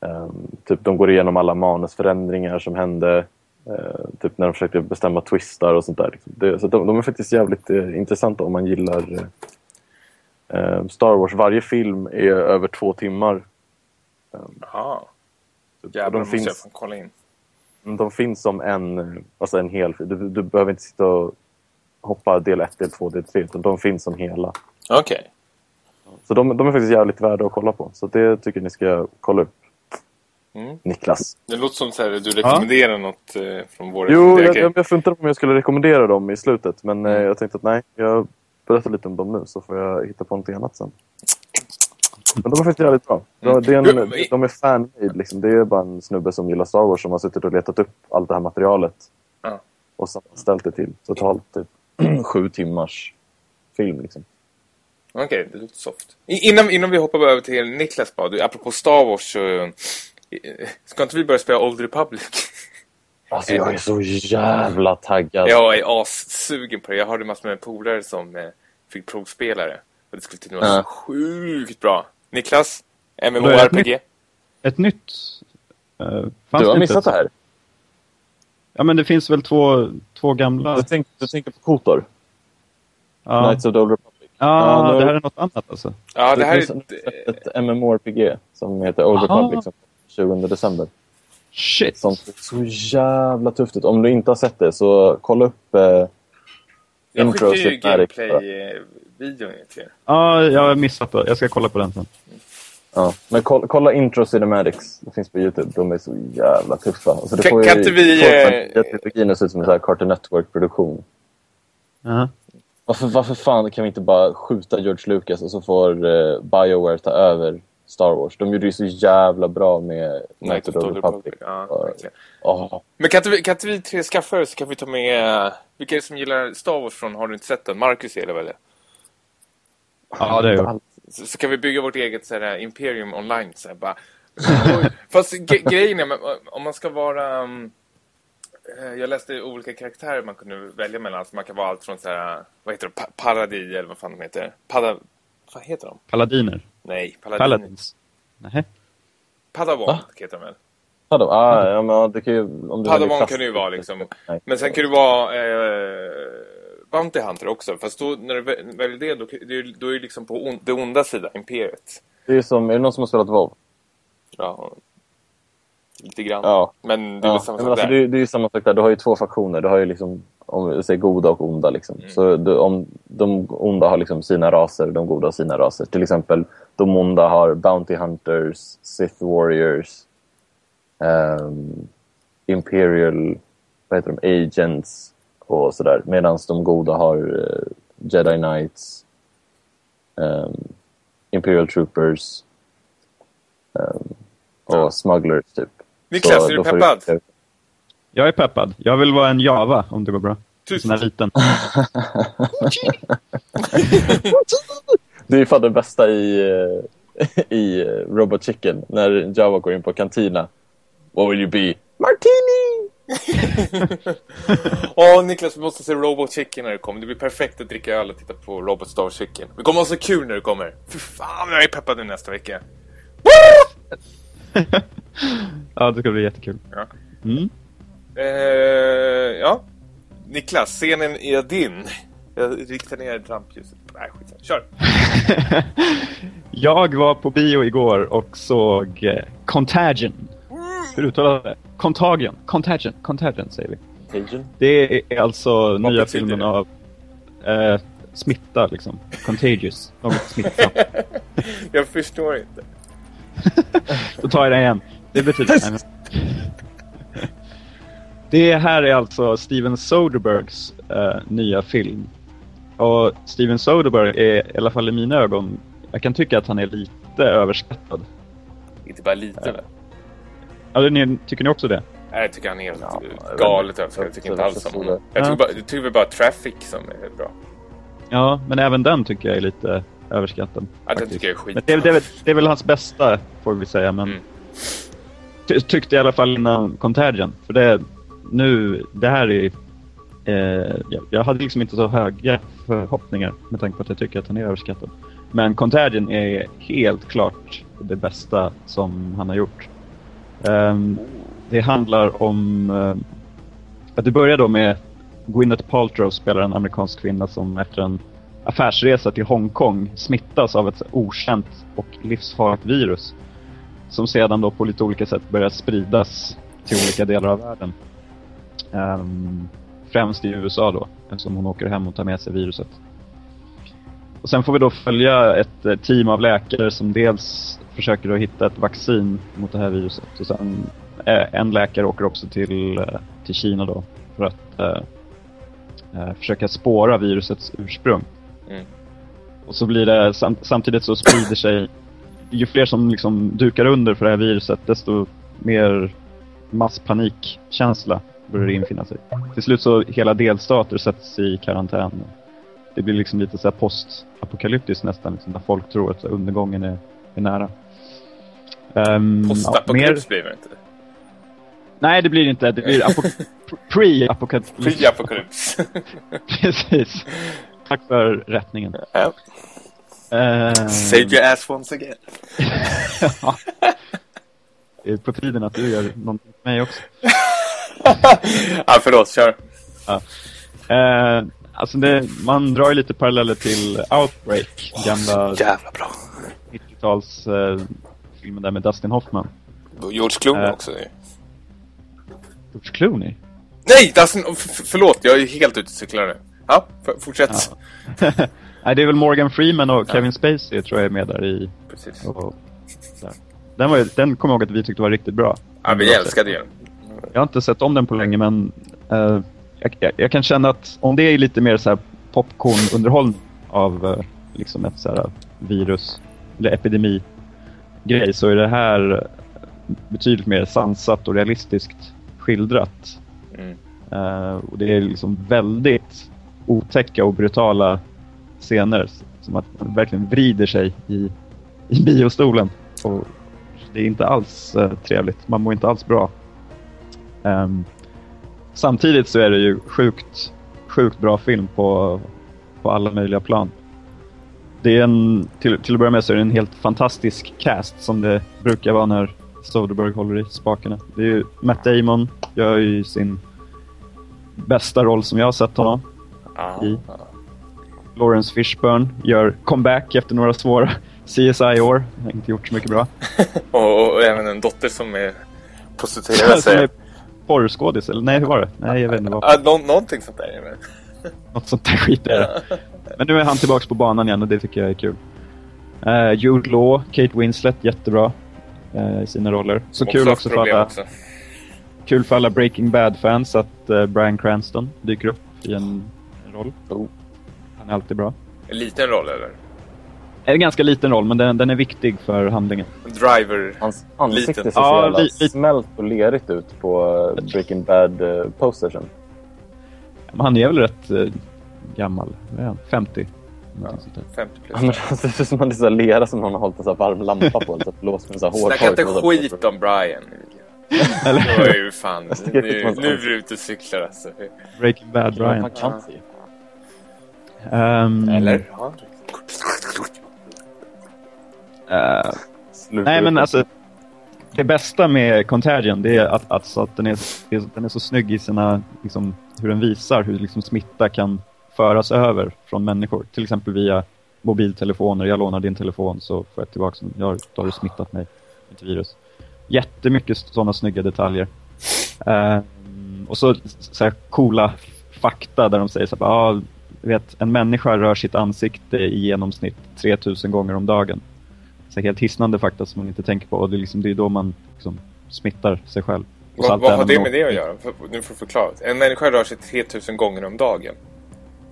ehm, typ, de går igenom alla manusförändringar som hände. eh, typ när de försökte bestämma twistar och sånt där. Liksom. Det, så de, de är faktiskt jävligt eh, intressanta om man gillar eh, eh, Star Wars. Varje film är över två timmar. Jaha. Jävlar, de, måste jag fan kolla in. de finns som en, alltså en hel film. Du, du behöver inte sitta och hoppa del 1, del 2, del 3. Utan de finns som hela. Okej. Så de, de är faktiskt jävligt värda att kolla på. Så det tycker jag ni ska kolla upp. Mm. Niklas. Det låter som så här, du rekommenderar något eh, från vår Jo, jag, jag, jag funderade på om jag skulle rekommendera dem i slutet. Men eh, Mm. jag tänkte att nej, jag berättar lite om dem nu så får jag hitta på någonting annat sen. Men de är faktiskt jävligt bra. De, är Mm. en, de är fan-made. Liksom. Det är bara en snubbe som gillar Star Wars som har suttit och letat upp allt det här materialet. Ja. Och sammanställt det till totalt typ sju timmars film. Liksom. Okej, det låter soft. Innan, innan vi hoppar över till Niklas bara, du, apropå Star Wars så... eh, Ska inte vi börja spela Old Republic? Alltså jag är så jävla taggad. Jag är assugen på det. Jag hade massor med polare som eh, fick provspelare. Och det skulle tydligen vara Ja. så sjukt bra. Niklas? Det ett MMORPG? Ett nytt... Uh, du har missat det här. Ja, men det finns väl två, två gamla... Du, tänk, du tänker på Kotor? Ja, Knights of the Old Republic? Ja nu- det här är något annat alltså. Ja, det här finns är... ett, ett MMORPG som heter Old. Republic som kom 20 december. Shit! Som ser så jävla tufft ut. Om du inte har sett det så kolla upp eh, Jag intro skickade ju gameplay-videon till er. Ja, jag har missat det. Jag ska kolla på den sen. Ja, men kolla, kolla intro cinematics. Det finns på Youtube. De är så jävla tuffa. Alltså, det Kan- får kan ju- inte vi, får eh, trilogin att se ut som en Cartoon Network-produktion. Ja. Varför, varför fan kan vi inte bara skjuta George Lucas och så får eh, Bioware ta över Star Wars? De gjorde ju så jävla bra med Knights of the Republic. Ja. Åh, Men kan inte, vi, kan inte vi tre skaffa det så kan vi ta med... Vilka är det som gillar Star Wars från Har du inte sett den? Marcus gillar väl det? Ja, det är ju. Så, så kan vi bygga vårt eget så här, Imperium online. Så här, bara, Fast grejen är, om man ska vara... um, jag läste olika karaktärer man kunde välja mellan. Alltså man kan vara allt från så här, vad heter det? Pa Paradi eller vad fan de heter. Pada, vad heter de? Paladiner. Nej, Paladin. Paladins. Nej. Padawan Va? heter de väl? Padawan, ah, ja, men det kan ju... Om du Padawan kan ju vara liksom. Men sen kan du vara eh, Bounty Hunter också. Fast då, när du vä- väljer det, då, då är det liksom på on, det onda sidan, Imperiet. Det är ju som, är det någon som har spelat WoW? Ja, lite grann. Ja. Men det är Ja, samma sak alltså, där. det, är- samma sak där. Du har ju två faktioner. Du har ju liksom, om vi säger goda och onda. Liksom. Mm. Så du, om de onda har liksom sina raser, de goda har sina raser. Till exempel, de onda har Bounty Hunters, Sith Warriors. ehm, Imperial vad heter de, Agents och sådär. Medan de goda har eh, Jedi Knights, ehm, Imperial Troopers ehm, och Ja. Smugglers typ. Niklas, Så är du peppad? Jag är peppad. Jag vill vara en Java om det går bra. En Tusen sån här liten. Det är fan det bästa i, eh, i eh, Robot Chicken när Java går in på kantina. What will you be? Martini! Åh Niklas, vi måste se Robot Chicken när det kommer. Det blir perfekt att dricka öl och titta på Robot Star Chicken. Det kommer vara så kul när det kommer. För fan, jag är peppad nu nästa vecka. ja, det ska bli jättekul. Ja. Mm. Eh, ja. Niklas, scenen är din. Jag riktar ner rampljuset. Nej, skit. Kör. jag var på bio igår och såg eh, Contagion. Hur uttalar det? Contagion. Contagion. Contagion säger vi. Cajun? Det är alltså nya betyder filmen det? av eh, smitta liksom. Contagious. Något smittsamt. Jag förstår inte. Då tar jag det igen. Det betyder... Det här är alltså Steven Soderberghs eh, nya film. Och Steven Soderbergh är, i alla fall i mina ögon, jag kan tycka att han är lite överskattad. Inte bara lite, va? Alltså, ni, tycker ni också det? Nej, jag tycker han är helt Ja, galet överskattad. Jag tycker inte alls om honom. Jag Ja. tycker, bara, jag tycker bara Traffic som är bra. Ja, men även den tycker jag är lite överskattad. Ja, den tycker jag är skit. Men det, är- det, det är väl hans bästa, får vi säga. Men Mm. ty, tyckte i alla fall innan Contagion. För det, nu, det här är... Eh, jag, jag hade liksom inte så höga förhoppningar med tanke på att jag tycker att han är överskattad. Men Contagion är helt klart det bästa som han har gjort. Ehm, det handlar om... Eh, att det börjar då med Gwyneth Paltrow spelar en amerikansk kvinna som efter en affärsresa till Hongkong smittas av ett okänt och livsfarligt virus. Som sedan då på lite olika sätt börjar spridas till olika delar av världen. Um, främst i USA då, eftersom hon åker hem och tar med sig viruset. Och sen får vi då följa ett eh, team av läkare som dels försöker att hitta ett vaccin mot det här viruset. Och sen eh, en läkare åker också till, eh, till Kina då för att eh, försöka spåra virusets ursprung. Mm. Och så blir det sam samtidigt så sprider sig ju fler som liksom dukar under för det här viruset desto mer masspanikkänsla börjar infinna sig. Till slut så hela delstater sätts i karantän. Det blir liksom lite så här postapokalyptiskt nästan, liksom, där folk tror att undergången är, är nära. Um, Postapokalyps blir det inte. Nej, det blir det inte. Det blir apo- pre-apokalyps. Pre-apokalyps. Precis. Tack för rättningen. ja. Ehm, Save your ass once again. ja. Det är på tiden att du gör någonting för mig också. ja, förlåt. Kör. Eh, alltså det, man drar ju lite paralleller till Outbreak, gamla Jävla bra. 90-tals eh, filmen där med Dustin Hoffman. Och George Clooney Eh. också. George Clooney? Nej, Dustin, förlåt. Jag är helt ute och cyklar nu. Ja, fortsätt. Nej, det är väl Morgan Freeman och Kevin Spacey tror jag är med där i. Precis. Och, där. Den, var, ju- den kommer jag ihåg att vi tyckte var riktigt bra. Ja, vi älskade den. Jag har inte sett om den på länge men eh, jag, jag, jag kan känna att om det är lite mer så här popcornunderhållning av eh, liksom ett så här virus eller epidemi grej så är det här betydligt mer sansat och realistiskt skildrat. Mm. Eh, och det är liksom väldigt otäcka och brutala scener som att man verkligen vrider sig i, i biostolen. Och det är inte alls eh, trevligt. Man mår inte alls bra. Um, samtidigt så är det ju sjukt, sjukt bra film på, på alla möjliga plan. Det är en, till, till att börja med så är det en helt fantastisk cast som det brukar vara när Soderbergh håller i spakarna. Det är ju Matt Damon gör ju sin bästa roll som jag har sett honom. Ja. I. Lawrence Fishburne gör comeback efter några svåra CSI-år. Har inte gjort så mycket bra. Och, och även en dotter som är prostituerad som är sig. porrskådis, eller nej hur var det? Nej jag vet inte vad. Ja, nå- någonting sånt där. är det. Något sånt där skit är det. Men nu är han tillbaks på banan igen och det tycker jag är kul. Uh, Jude Law, Kate Winslet, jättebra. eh, i sina roller. Så Som kul också för alla, också. kul för alla Breaking Bad-fans att eh, Bryan Cranston dyker upp i en roll. Oh. Han är alltid bra. En liten roll eller? En ganska liten roll, men den, den är viktig för handlingen. Driver. Hans ansikte Liten. ser så Ja, jävla li- li- smält och lerigt ut på eh, Breaking Bad uh, postersen. Men han är väl rätt eh, gammal? Vad är han? 50? Någonting sånt där. 50 plus. Ja, men det ser ut som det är så lera som någon har hållit en så här varm lampa på. Så att blåst med så här hårtork. Snacka inte och så här- skit om Brian. Eller Det var ju fan. Nu, nu är du ute och cyklar alltså. Breaking Bad Ja, Brian. han Ehm, Eller? Sluta nej, men alltså... Det bästa med Contagion det är att, alltså, att den, är, den är så snygg i sina... Liksom, hur den visar hur liksom, smitta kan föras över från människor. Till exempel via mobiltelefoner. Jag lånar din telefon så får jag tillbaka den. Ja, då har du smittat mig. Ett virus. Jättemycket sådana snygga detaljer. Ehm, och så, så här coola fakta där de säger så här, ah, vet, en människa rör sitt ansikte i genomsnitt 3000 gånger om dagen. Så helt hisnande fakta som man inte tänker på och det är, liksom, det är då man liksom, smittar sig själv. Vad, vad har det med det att göra? För, nu får du förklara. En människa rör sig 3000 gånger om dagen.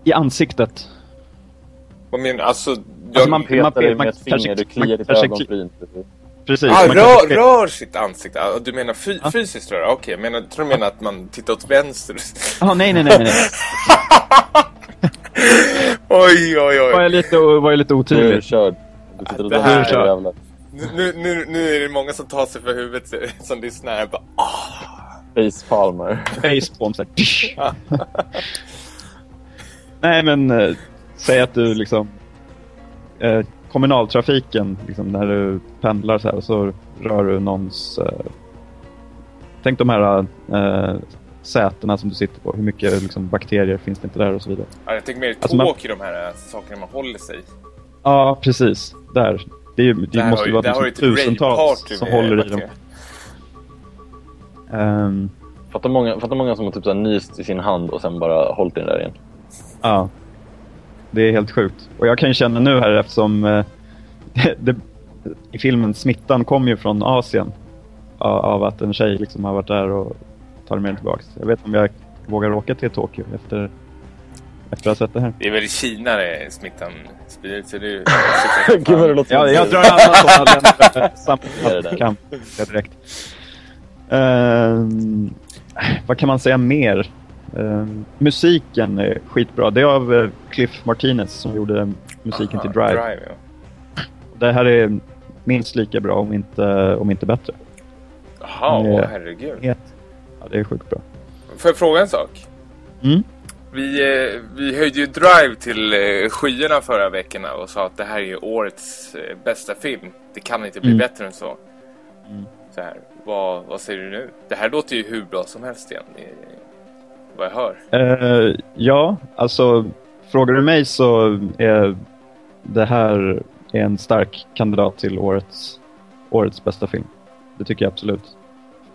I ansiktet. Vad menar du? Alltså, jag, Alltså, man- Petar dig man med ett kanske- finger, du kliar man ditt ögonbryn. Precis. ah, man rör, kanske- rör sitt ansikte? Ah, Du menar fy, Ja. fysiskt röra? Okej, jag menar, jag tror du menar att man tittar åt vänster. Ah, nej, nej, nej. nej. oj, oj, Var oj. jag lite, var jag lite är otydlig? körd. Du sitter och Det här- jävlar. Nu, nu, nu är det många som tar sig för huvudet som lyssnar här. Bara, ah. Facepalmer. Facepalm såhär. tsch. Nej men, eh, säg att du liksom... Eh, kommunaltrafiken, liksom, när du pendlar så här så rör du någons... Eh, tänk de här sätena som du sitter på. Hur mycket liksom, bakterier finns det inte där och så vidare. Ja, jag tänker mer Alltså, man- tåk i de här äh, sakerna man håller sig. Ja, precis. Där. Det, är, ju- det Där måste ju vara liksom tusentals som håller i dem. Ehm, Fattar många, fattar många som har typ så här nyst i sin hand och sen bara hållit i den där igen. Ja. Det är helt sjukt. Och jag kan ju känna nu här eftersom eh, det, i filmen smittan kom ju från Asien. Av, av att en tjej liksom har varit där och tar med den tillbaks. Jag vet inte om jag vågar åka till Tokyo efter, efter att ha sett det här. Det är väl i Kina det smittan. Så det är, Gud vad det låter Ja, jag drar alla sådana länder jag direkt. Ehm, vad kan man säga mer? Ehm, musiken är skitbra. Det är av eh, Cliff Martinez som gjorde musiken till Drive. Drive ja. Det här är minst lika bra, om inte, om inte bättre. Jaha, åh, herregud. Ja, det är sjukt bra. Får jag fråga en sak? Mm. Vi, eh, vi höjde ju Drive till eh, skyarna förra veckan och sa att det här är årets eh, bästa film. Det kan inte bli Mm. bättre än så. Mm. så här, vad, vad säger du nu? Det här låter ju hur bra som helst igen. Vad jag hör. Eh, ja, alltså frågar du mig så är det här en stark kandidat till årets, årets bästa film. Det tycker jag absolut.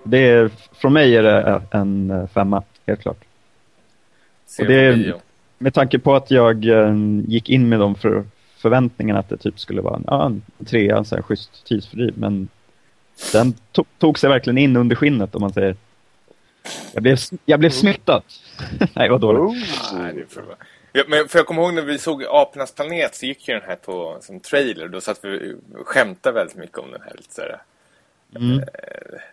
Det är, från mig är det en femma, helt klart. Och det är-. Med tanke på att jag eh, gick in med de för, förväntningarna att det typ skulle vara en, ja, en trea, en sån här schysst tidsfördriv. Men den to tog sig verkligen in under skinnet om man säger. Jag blev, jag blev smittad. Nej, vad dåligt. Nej, det är för... ja, men för jag kommer ihåg när vi såg Apornas planet så gick ju den här på som trailer. Då satt vi och skämtade väldigt mycket om den här. Lite så här Mm.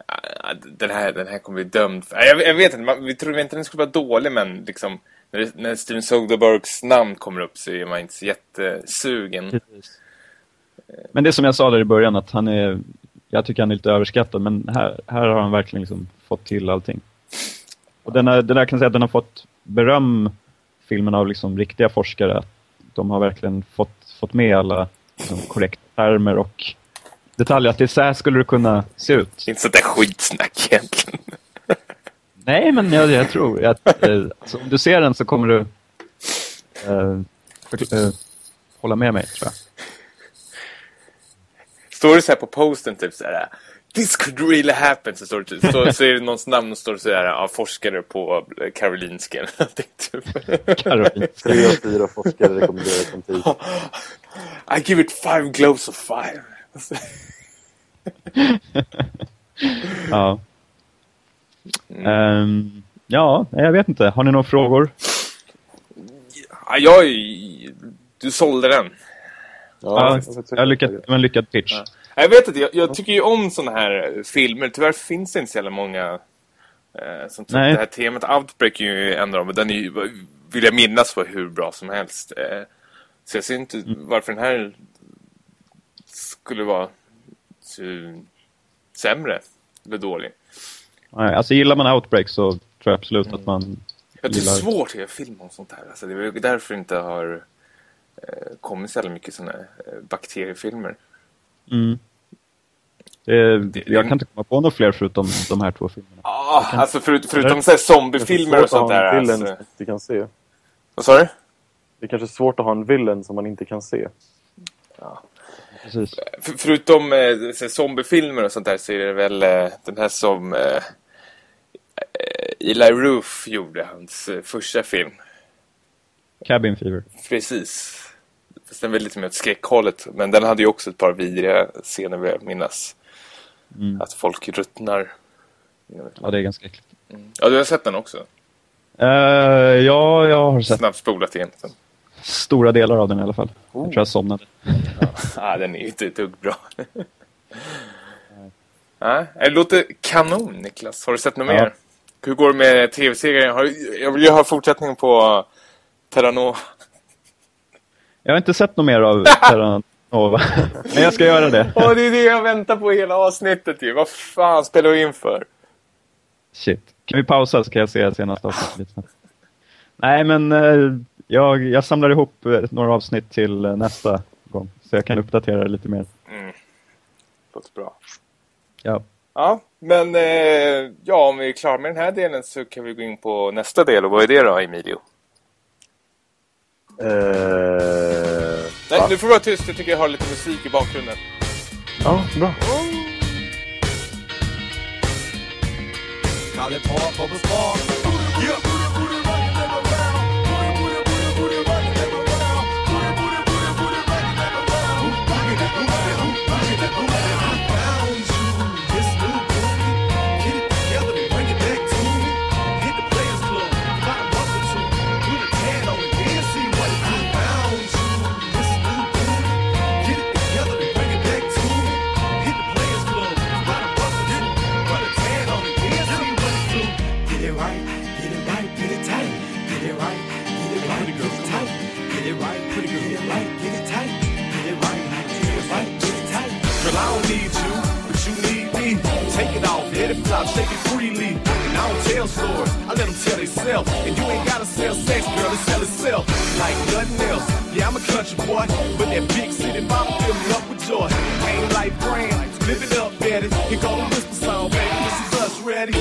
ah, den, här den här kommer bli dömd för. Jag, jag vet inte, vi trodde inte den skulle vara dålig men liksom när, när Steven Soderberghs namn kommer upp så är man inte så jättesugen. Precis. Men det som jag sa där i början att han är, jag tycker han är lite överskattad men här, här har han verkligen liksom fått till allting. Och den, är, den där kan säga att den har fått beröm, filmen av liksom riktiga forskare. Att de har verkligen fått, fått med alla liksom, korrekta termer och detaljer. Att det är så här skulle det kunna se ut. Inte sånt där skitsnack egentligen. Nej, men jag, jag tror att eh, alltså, om du ser den så kommer du eh, för, eh, hålla med mig tror jag. Står det så här på posten typ så här This could really happen så står det typ, så, så är det någons namn och står så här ja, forskare på Karolinska eller någonting typ. Caroline. Tre av fyra forskare rekommenderar samtidigt. I give it five globes of fire. ja. Mm. Ehm, ja, jag vet inte. Har ni några frågor? Ja, jag, är- du sålde den. Ja, jag jag har lyckat, en lyckad pitch. Ja. Jag vet inte, jag, jag tycker ju om såna här eh, filmer. Tyvärr finns det inte så jävla många eh, som tar Nej. det här temat. Outbreak är ju en av dem, den är ju, vill jag minnas var hur bra som helst. Eh, så jag ser inte varför den här skulle vara så, sämre eller dålig. Nej, Alltså gillar man Outbreak så tror jag absolut att man Jag det är svårt att göra film om sånt här. Alltså, det är därför det inte har eh, kommit så mycket såna här eh, bakteriefilmer. Mm. Det, Det- jag kan inte komma på några fler förutom de här två filmerna. Ah, alltså förut, förutom så här zombiefilmer och sånt där. en villain Alltså. inte kan se. Vad sa du? Det är kanske svårt att ha en villain som man inte kan se. Precis. För, förutom eh, zombiefilmer och sånt där så är det väl eh, den här som eh, eh, Eli Roof gjorde, hans eh, första film. Cabin Fever. Precis. Fast den väl lite mer åt skräckhållet. Men den hade ju också ett par vidriga scener vill jag minnas. Mm. Att folk ruttnar. Ja, det är ganska äckligt. Ja, du har sett den också. Eh, ja, jag har sett Snabbt spolat igen. sen. stora delar av den i alla fall. Jag tror jag somnade. Ah, den är ju inte ett dugg bra. Nej, det låter kanon, Niklas. Har du sett något Ja. mer? Hur går det med tv-serien? Jag vill ju ha fortsättningen på Terranova. Jag har inte sett något mer av Terranova. Men jag ska göra det. Åh, det är det jag väntar på hela avsnittet ju. Vad fan spelar du in för? Shit. Kan vi pausa så kan jag se senaste avsnittet. Nej, men eh, jag, jag samlar ihop eh, några avsnitt till eh, nästa gång. Så jag kan uppdatera det lite mer. Mm. Låter bra. Ja. Ja, men eh, ja, om vi är klara med den här delen så kan vi gå in på nästa del. Och vad är det då, Emilio? Eh, Nej, va? nu får du vara tyst. Jag tycker jag har lite musik i bakgrunden. Ja, bra. Paul Bubba Spark. Flop, shake it freely. And I don't tell stories, I let them tell themselves. And you ain't gotta sell sex, girl, it sell itself. Like nothing else. Yeah, I'm a country boy, but that big city mama fill me up with joy. Ain't like grand, live it up, Betty. Here go the whisper song, baby. This is us ready.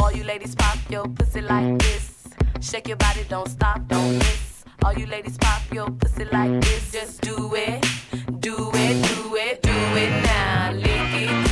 All you ladies pop your pussy like this. Shake your body, don't stop, don't miss. All you ladies pop your pussy like this. Just do it, do it, do it, do it now. Lick it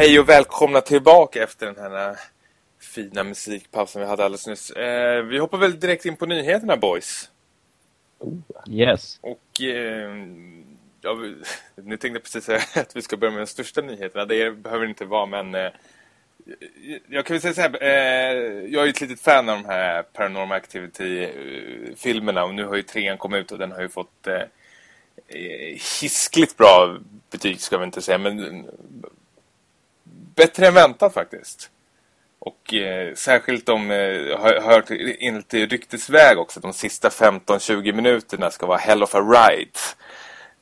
hej och välkomna tillbaka efter den här eh, fina musikpausen vi hade alldeles nyss. Eh, vi hoppar väl direkt in på nyheterna, boys. Yes. Och eh, ja, nu tänkte jag precis säga att vi ska börja med de största nyheterna. Det behöver det inte vara, men eh, jag kan väl säga så här. Eh, jag är ju ett litet fan av de här Paranormal Activity-filmerna och nu har ju trean kommit ut och den har ju fått eh, eh, hiskligt bra betyg ska vi inte säga, men bättre än väntat faktiskt. Och eh, särskilt om, eh, har hört enligt ryktesväg också, de sista 15-20 minuterna ska vara hell of a ride.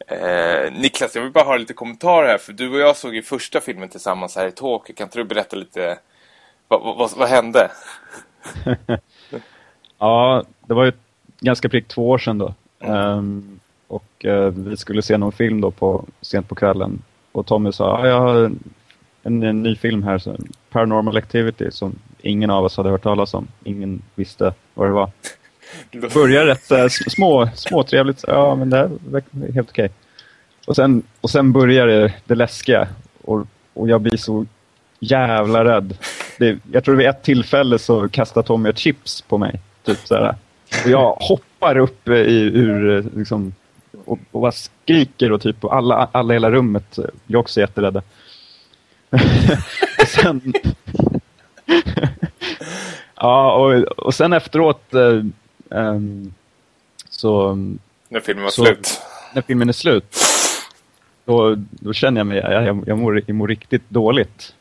Eh, Niklas, jag vill bara ha lite kommentarer här, för du och jag såg ju första filmen tillsammans här i Tokyo. Kan inte du berätta lite, vad, vad, vad, hände? Ja, det var ju ganska prick två år sedan då. Ehm, och eh, vi skulle se någon film då på, sent på kvällen. Och Tommy sa, jag har en, en, ny film här, så, Paranormal Activity, som ingen av oss hade hört talas om. Ingen visste vad det var. Det började rätt sm- små, småtrevligt, ja men det här verkar helt okej. Och, sen, och sen börjar det, det läskiga. Och, och jag blir så jävla rädd. Det, jag tror vid ett tillfälle så kastar Tommy ett chips på mig. Typ så här. Och jag hoppar upp i, ur, eh, liksom, och, och bara skriker och typ, och alla, alla i hela rummet, eh, jag är också jätterädda. sen... ja, och, och sen efteråt eh, ehm, så, När filmen var Så- slut. när filmen är slut, då, då känner jag mig, jag, jag, jag, mår, jag mår riktigt dåligt.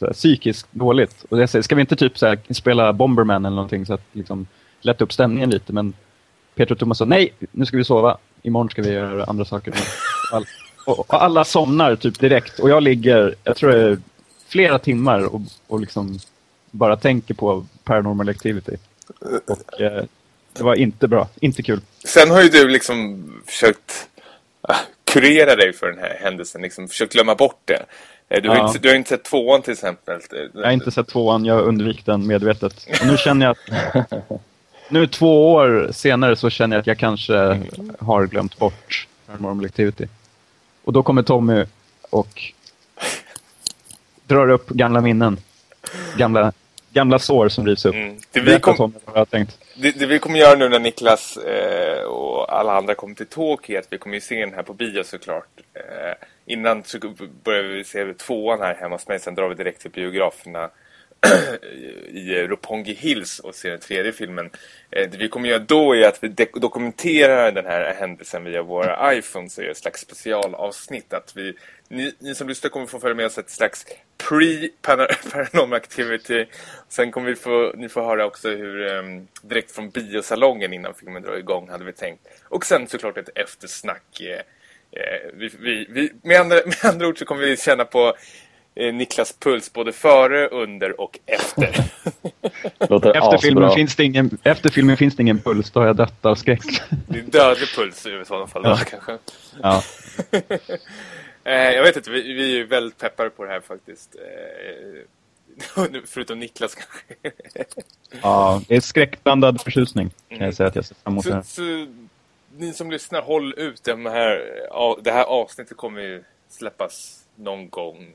Här, psykiskt dåligt. Och jag säger, ska vi inte typ så här, spela Bomberman eller någonting så att liksom lätta upp stämningen lite? Men Peter och Thomas sa nej, nu ska vi sova. Imorgon ska vi göra andra saker. Och, all, och, alla somnar typ direkt. Och jag ligger, jag tror det är flera timmar och, och liksom bara tänker på Paranormal Activity. Och eh, det var inte bra, inte kul. Sen har ju du liksom försökt ah, kurera dig för den här händelsen, liksom försökt glömma bort det. Eh, Du har, Ja. inte, du har inte sett tvåan till exempel. Jag har inte sett tvåan, jag undvik den medvetet. Och nu känner jag att... Nu två år senare så känner jag att jag kanske har glömt bort Paranormal Activity. Och då kommer Tommy och drar upp gamla minnen. Gamla, gamla sår som rivs upp. Mm. Det, vi kom, Tommy jag tänkt. det, det vi kommer göra nu när Niklas eh, och alla andra kommer till Tokyo är att vi kommer ju se den här på bio såklart. Eh, innan så börjar vi se tvåan här hemma hos mig, sen drar vi direkt till biograferna i Roppongi Hills och ser den tredje filmen. Eh, det vi kommer göra då är att vi dokumenterar den här händelsen via våra iPhones och gör ett slags specialavsnitt. Att vi, ni, ni som lyssnar kommer få följa med oss ett slags pre-paranormal activity. Sen kommer vi få, ni få höra också hur um, direkt från biosalongen innan filmen drar igång hade vi tänkt. Och sen såklart ett eftersnack. Eh, eh vi, vi, vi, med, andra, med andra ord så kommer vi känna på Niklas puls både före, under och efter. Efter filmen, finns det ingen, efter filmen finns det ingen puls, då har jag dött av skräck. Det är dödlig puls i sådana fall då, kanske. Ja. Eh, jag vet inte, vi, vi är ju väldigt peppade på det här faktiskt. Eh, förutom Niklas kanske. ja, det är skräckblandad förtjusning kan jag säga att jag ser fram emot. så, så ni som lyssnar, håll ut. De här, ja, det här avsnittet kommer ju släppas någon gång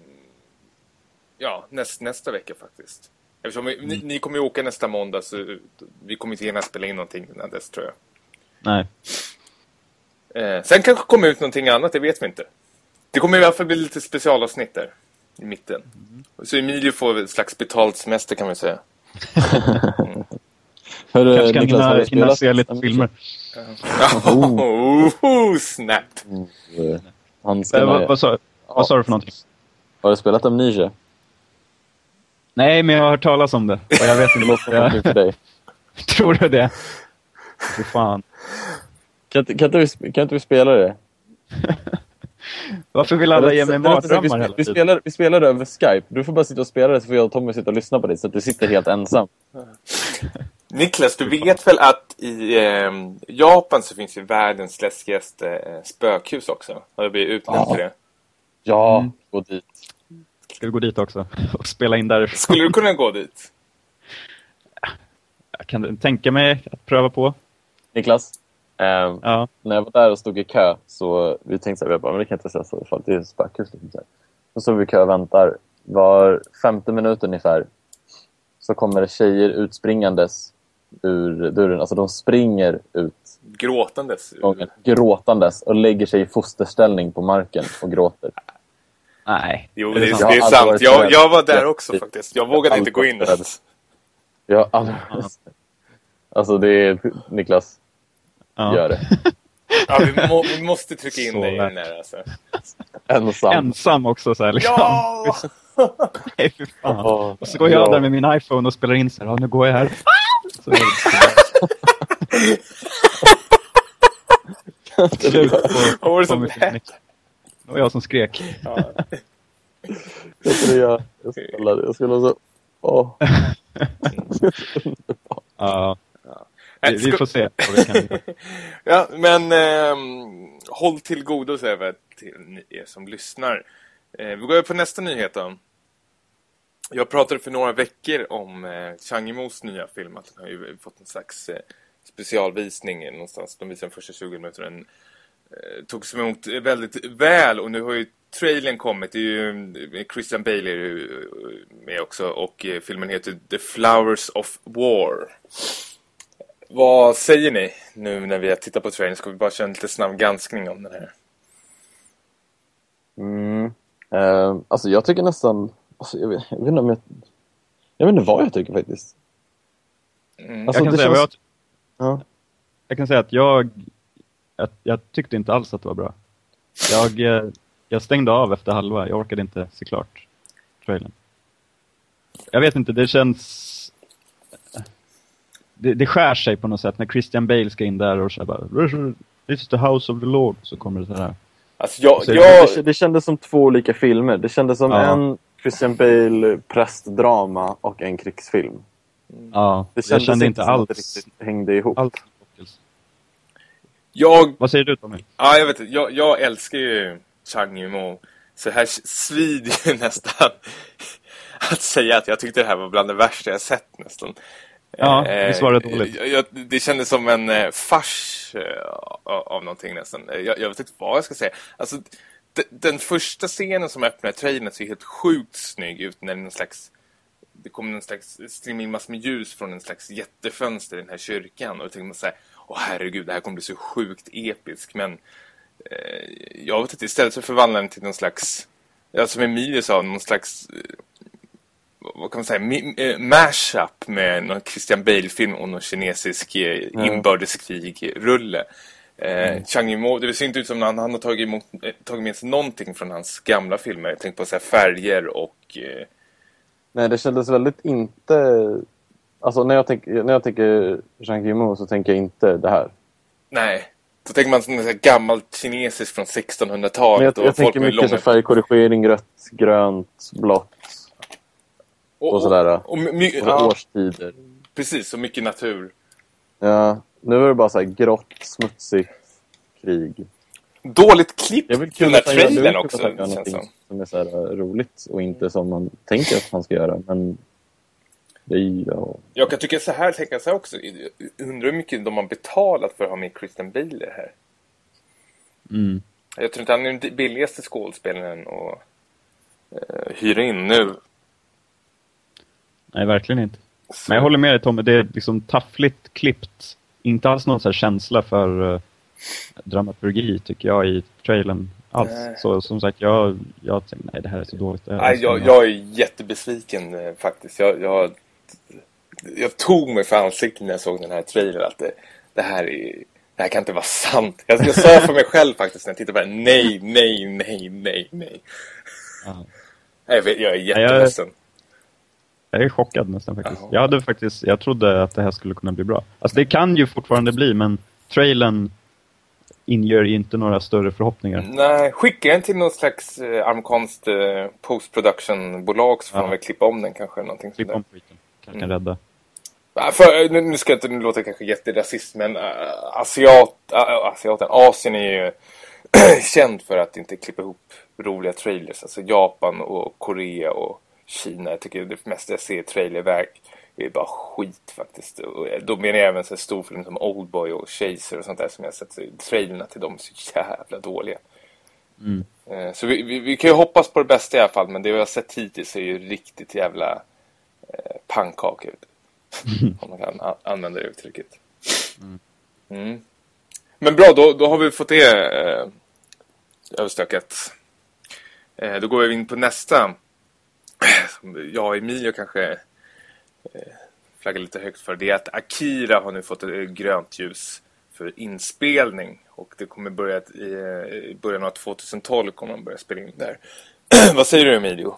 ja, näst, nästa vecka faktiskt. Eftersom vi, ni, ni kommer ju åka nästa måndag så vi kommer inte hinna spela in någonting innan dess tror jag. Nej. Eh, sen kanske kommer ut någonting annat, det vet vi inte. Det kommer i alla fall bli lite specialavsnitt där i mitten. Så Emilio får ett slags betalt semester kan man säga. Hörru, Kanske kan Niklas, hinna, hinna se lite filmer. Oh, oh, snap! Handskarna Eh, vad, är- vad, sa, vad sa du för någonting? Har du spelat Amnesia? Nej, men jag har hört talas om det. Och jag vet inte Låter jag, för dig. Tror du det? Fy fan. Kan, kan, inte vi, kan inte vi spela det? Varför vill alla ge mig mardrömmar vi, hela vi, tiden? spelar, vi spelar det över Skype. Du får bara sitta och spela det så får jag och Tommy sitta och lyssna på det så att du sitter helt ensam. Niklas, du vet väl att i eh, Japan så finns ju världens läskigaste eh, spökhus också? Har du blivit utnämnd Ja. till det? Ja, Mm. gå dit. Ska vi gå dit också och spela in därifrån? Skulle du kunna gå dit? Jag kan tänka mig att pröva på. Niklas, ehm, Ja. när jag var där och stod i kö så vi tänkte så här, vi bara, men det kan inte säga så det är spökhus. Liksom, så stod vi i kö och väntar. Var femte minut ungefär så kommer det tjejer utspringandes ur dörren. Alltså de springer ut Gråtandes? gången, gråtandes och lägger sig i fosterställning på marken och gråter. Nej. Jo, det, det är, sant? det Jag är sant. Jag, jag var där Jag- också faktiskt. Jag vågade inte gå in. Jag har aldrig... Alltså det är... Niklas, Ja. gör det. Ja, vi, må, vi måste trycka in Så dig i värt. den där alltså. Ensam. Ensam också så här liksom. Ja! Nej, fy fan. Ja. Och så går jag Ja. där med min iPhone och spelar in så här, ja, nu går jag här. Så, slut på, Vad var det som på mitt lät? nick. Det var jag som skrek. Ja. Jag tror jag, jag spelade, jag skulle så... Åh. Ja, vi, vi får se vad vi kan. Ja, men ehm, håll till godo säger vi till er som lyssnar. Eh, vi går över på nästa nyhet då. Jag pratade för några veckor om eh, Chang Yimous nya film. Att den har ju fått en slags eh, specialvisning någonstans. De visade den första 20 minuterna. Eh, togs emot väldigt väl och nu har ju trailern kommit. Det är ju eh, Christian Bale är ju eh, med också och eh, filmen heter The Flowers of War. Vad säger ni nu när vi har tittat på trailern? Ska vi bara köra en lite snabb granskning om den här? Mm. Eh, alltså jag tycker nästan... Alltså, jag, vet, jag vet inte om jag... Jag vet inte vad jag tycker faktiskt. Mm. Alltså, Jag kan, det säga, känns- jag, Ja. jag kan säga att jag, jag, jag tyckte inte alls att det var bra. Jag, eh, jag stängde av efter halva. Jag orkade inte se klart trailern. Jag vet inte, det känns... Det, det skär sig på något sätt när Christian Bale ska in där och så bara This is the house of the Lord. Så kommer det så här. Alltså jag, Så jag, Det, det kändes som två olika filmer. Det kändes som Ja. en Christian Bale prästdrama och en krigsfilm. Ja, Det jag kändes kände inte som att det alls... riktigt hängde ihop. alls jag, Vad säger du Tommy? ja, jag vet jag, jag älskar ju Chang Yimou. Så här svider ju nästan att säga att jag tyckte det här var bland det värsta jag sett nästan. Ja, Eh, visst var det dåligt? Jag, jag, det kändes som en eh, fars eh, av, någonting nästan. Jag, jag vet inte vad jag ska säga. Alltså, den första scenen som öppnar trailern ser helt sjukt snygg ut när det slags det kommer en slags streamar in massor med ljus från en slags jättefönster i den här kyrkan och tänker man så här, åh herregud, det här kommer bli så sjukt episk men eh, jag vet inte, istället så förvandlar den till någon slags ja, som Emilie sa, någon slags eh, vad kan man säga, eh, mashup med någon Christian Bale-film och någon kinesisk eh, inbördeskrig-rulle. Eh, Chang Yimou, det ser inte ut som han, han har tagit, emot, tagit med sig någonting från hans gamla filmer. Jag tänker på så här färger och eh, Nej, det kändes väldigt inte... Alltså när jag, tänker, när jag tänker Jean Guillemot så tänker jag inte det här. Nej. Då tänker man sån här gammalt kinesiskt från 1600-talet. Men jag, och jag folk tänker mycket så långa... färgkorrigering, rött, grönt, blått och sådär. Och, och, och årstider. precis. Och mycket natur. Ja, nu är det bara så här grått, smutsigt krig. Dåligt klipp Jag vill den kunna jag vill trailern också. säga Känns någonting som. som är så här roligt och inte som man tänker att han ska göra. Men är ja. Jag kan tycka så här, tänka så här också. Undrar hur mycket de har betalat för att ha med Christian Bale här. Mm. Jag tror inte han är den billigaste skådespelaren att eh, hyra in nu. Nej, verkligen inte. Men jag håller med dig Tommy, det är liksom taffligt klippt. Inte alls någon så känsla för uh, dramaturgi tycker jag i trailern alls. Nej. Så som sagt, jag, jag tänkte nej det här är så dåligt. Det Nej, jag, jag är jättebesviken eh, faktiskt. Jag, jag, jag tog mig för ansiktet när jag såg den här trailern att det, det här är... Det här kan inte vara sant. Jag, jag sa för mig själv faktiskt när jag tittade på den. Nej, nej, nej, nej, nej. Ja. Jag, vet, jag är jätteledsen. Jag är chockad nästan faktiskt. Jag hade faktiskt, jag trodde att det här skulle kunna bli bra. Alltså det kan ju fortfarande bli, men trailern inger ju inte några större förhoppningar. Nej, skicka den till någon slags eh, amerikanskt eh, post-production-bolag så får Ja. de väl klippa om den kanske. eller Någonting Klipp sånt om skiten. Kanske kan rädda. Ja, För, nu, nu ska jag inte nu jag kanske jätterasist men äh, asiat, äh, asiaten, Asien är ju känd för att inte klippa ihop roliga trailers. Alltså Japan och Korea och Kina. Jag tycker det mesta jag ser trailerverk är bara skit faktiskt. Och då menar jag även så storfilm som Oldboy och Chaser och sånt där som jag sett. Så Trailerna till dem är så jävla dåliga. Mm. Eh, Så vi, vi, vi kan ju hoppas på det bästa i alla fall. Men det vi har sett hittills är ju riktigt jävla eh, pannkaka ut. Om man kan använda det uttrycket. Mm. Men bra, då, då har vi fått det eh, överstökat. Eh, då går vi in på nästa. Jag och Emilio kanske eh, flaggar lite högt för. Det är att Akira har nu fått ett grönt ljus för inspelning. Och det kommer börja i, eh, i början av 2012 kommer de börja spela in där. Vad säger du Emilio?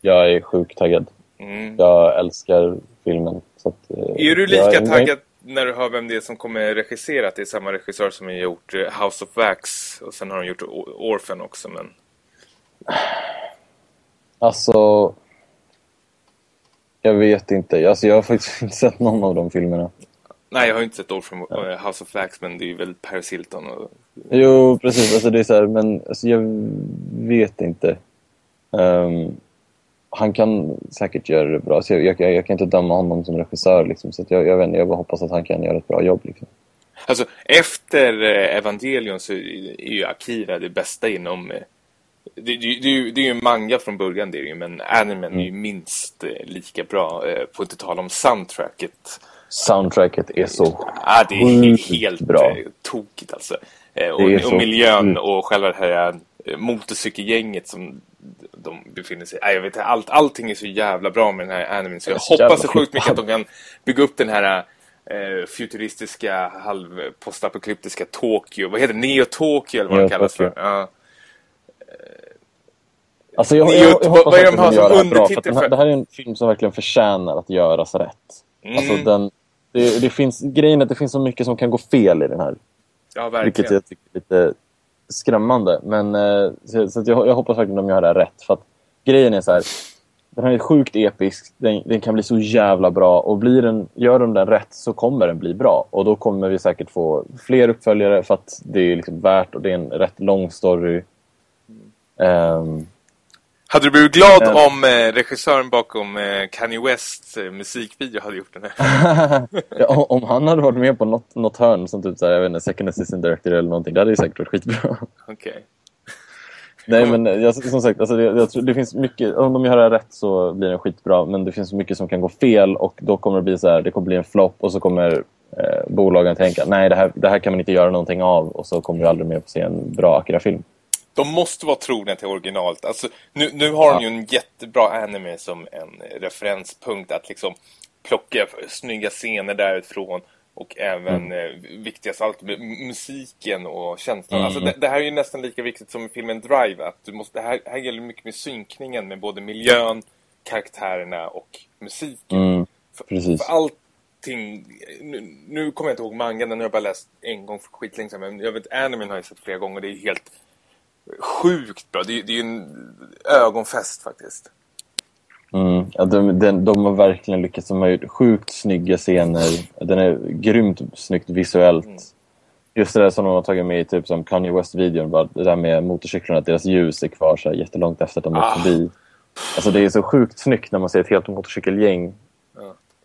Jag är sjukt taggad. Mm. Jag älskar filmen. Så att, eh, Är du jag lika taggad när du hör vem det är som kommer regissera? Det är samma regissör som har gjort eh, House of Wax och sen har de gjort Orphan också. Men Alltså... Jag vet inte. Alltså, jag har faktiskt inte sett någon av de filmerna. nej, jag har inte sett Orphan och eh, House of Wax men det är väl Paris Hilton och Jo, precis. Alltså, det är så här, men alltså, jag vet inte. Ehm, han kan säkert göra det bra. Så jag, jag, jag kan inte döma honom som regissör. Liksom, så att jag, jag, vet inte, jag bara hoppas att han kan göra ett bra jobb. Liksom. Alltså, efter eh, Evangelion så är ju Akira det bästa inom... eh, Det, det, det, det är ju en manga från början, det är ju, men animen är ju minst eh, lika bra. På inte tal om soundtracket. Soundtracket är så... Ja, det är helt bra. tokigt alltså. Och, och miljön och själva det här motorcykelgänget som de befinner sig. Nej, jag vet inte, allt, allting är så jävla bra med den här animen. Så jag så hoppas så sjukt mycket att de kan bygga upp den här eh, futuristiska, halvpostapokalyptiska Tokyo. Vad heter det? Neo-Tokyo eller vad det Neo kallas för. Ja. Alltså, jag, jag, jag, vad- hoppas att de de har gör som det bra. För den här, för- det här är en film som verkligen förtjänar att göras rätt. Mm. Alltså, den, det, det finns, grejen är att det finns så mycket som kan gå fel i den här. ja, Vilket verkligen. jag tycker är lite skrämmande. Men, eh, så, så att jag, jag hoppas verkligen de gör det här rätt. För att grejen är så här. Den här är sjukt episk. Den, den kan bli så jävla bra. Och blir den, gör de den rätt så kommer den bli bra. Och då kommer vi säkert få fler uppföljare för att det är liksom värt och det är en rätt lång story. Um, hade du blivit glad Eh. om eh, regissören bakom eh, Kanye Wests eh, musikvideo hade gjort den här? ja, om- om han hade varit med på något, något hörn som typ så här, jag vet inte, second assistant director eller någonting, det hade ju säkert varit skitbra. Okej. Nej men jag, som sagt, alltså det, jag tror det finns mycket, om de gör det rätt så blir den skitbra. Men det finns mycket som kan gå fel och då kommer det bli så här, det kommer bli en flopp och så kommer eh, bolagen tänka nej det här, det här kan man inte göra någonting av och så kommer vi aldrig mer få se en bra Akira-film. De måste vara trogna till originalet. Alltså, nu, nu har de ju en jättebra anime som en referenspunkt att liksom plocka snygga scener därifrån och även eh, viktigast allt med musiken och känslan. Alltså, det, det här är ju nästan lika viktigt som i filmen Drive. Att du måste, det här, här gäller mycket med synkningen med både miljön, karaktärerna och musiken. Mm, För- precis. För allting... Nu, nu kommer jag inte ihåg mangan, den har jag bara läst en gång för skitlänge. Men jag vet, animen har jag sett flera gånger. Det är helt sjukt bra. Det är, det är ju en ögonfest faktiskt. Mm, ja, de, de, de har verkligen lyckats. De har gjort sjukt snygga scener. Den är grymt snyggt visuellt. Mm. Just det där som de har tagit med i typ som Kanye West-videon. Det där med motorcyklarna, att deras ljus är kvar så här jättelångt efter att de Ah. åkt förbi. Alltså det är så sjukt snyggt när man ser ett helt motorcykelgäng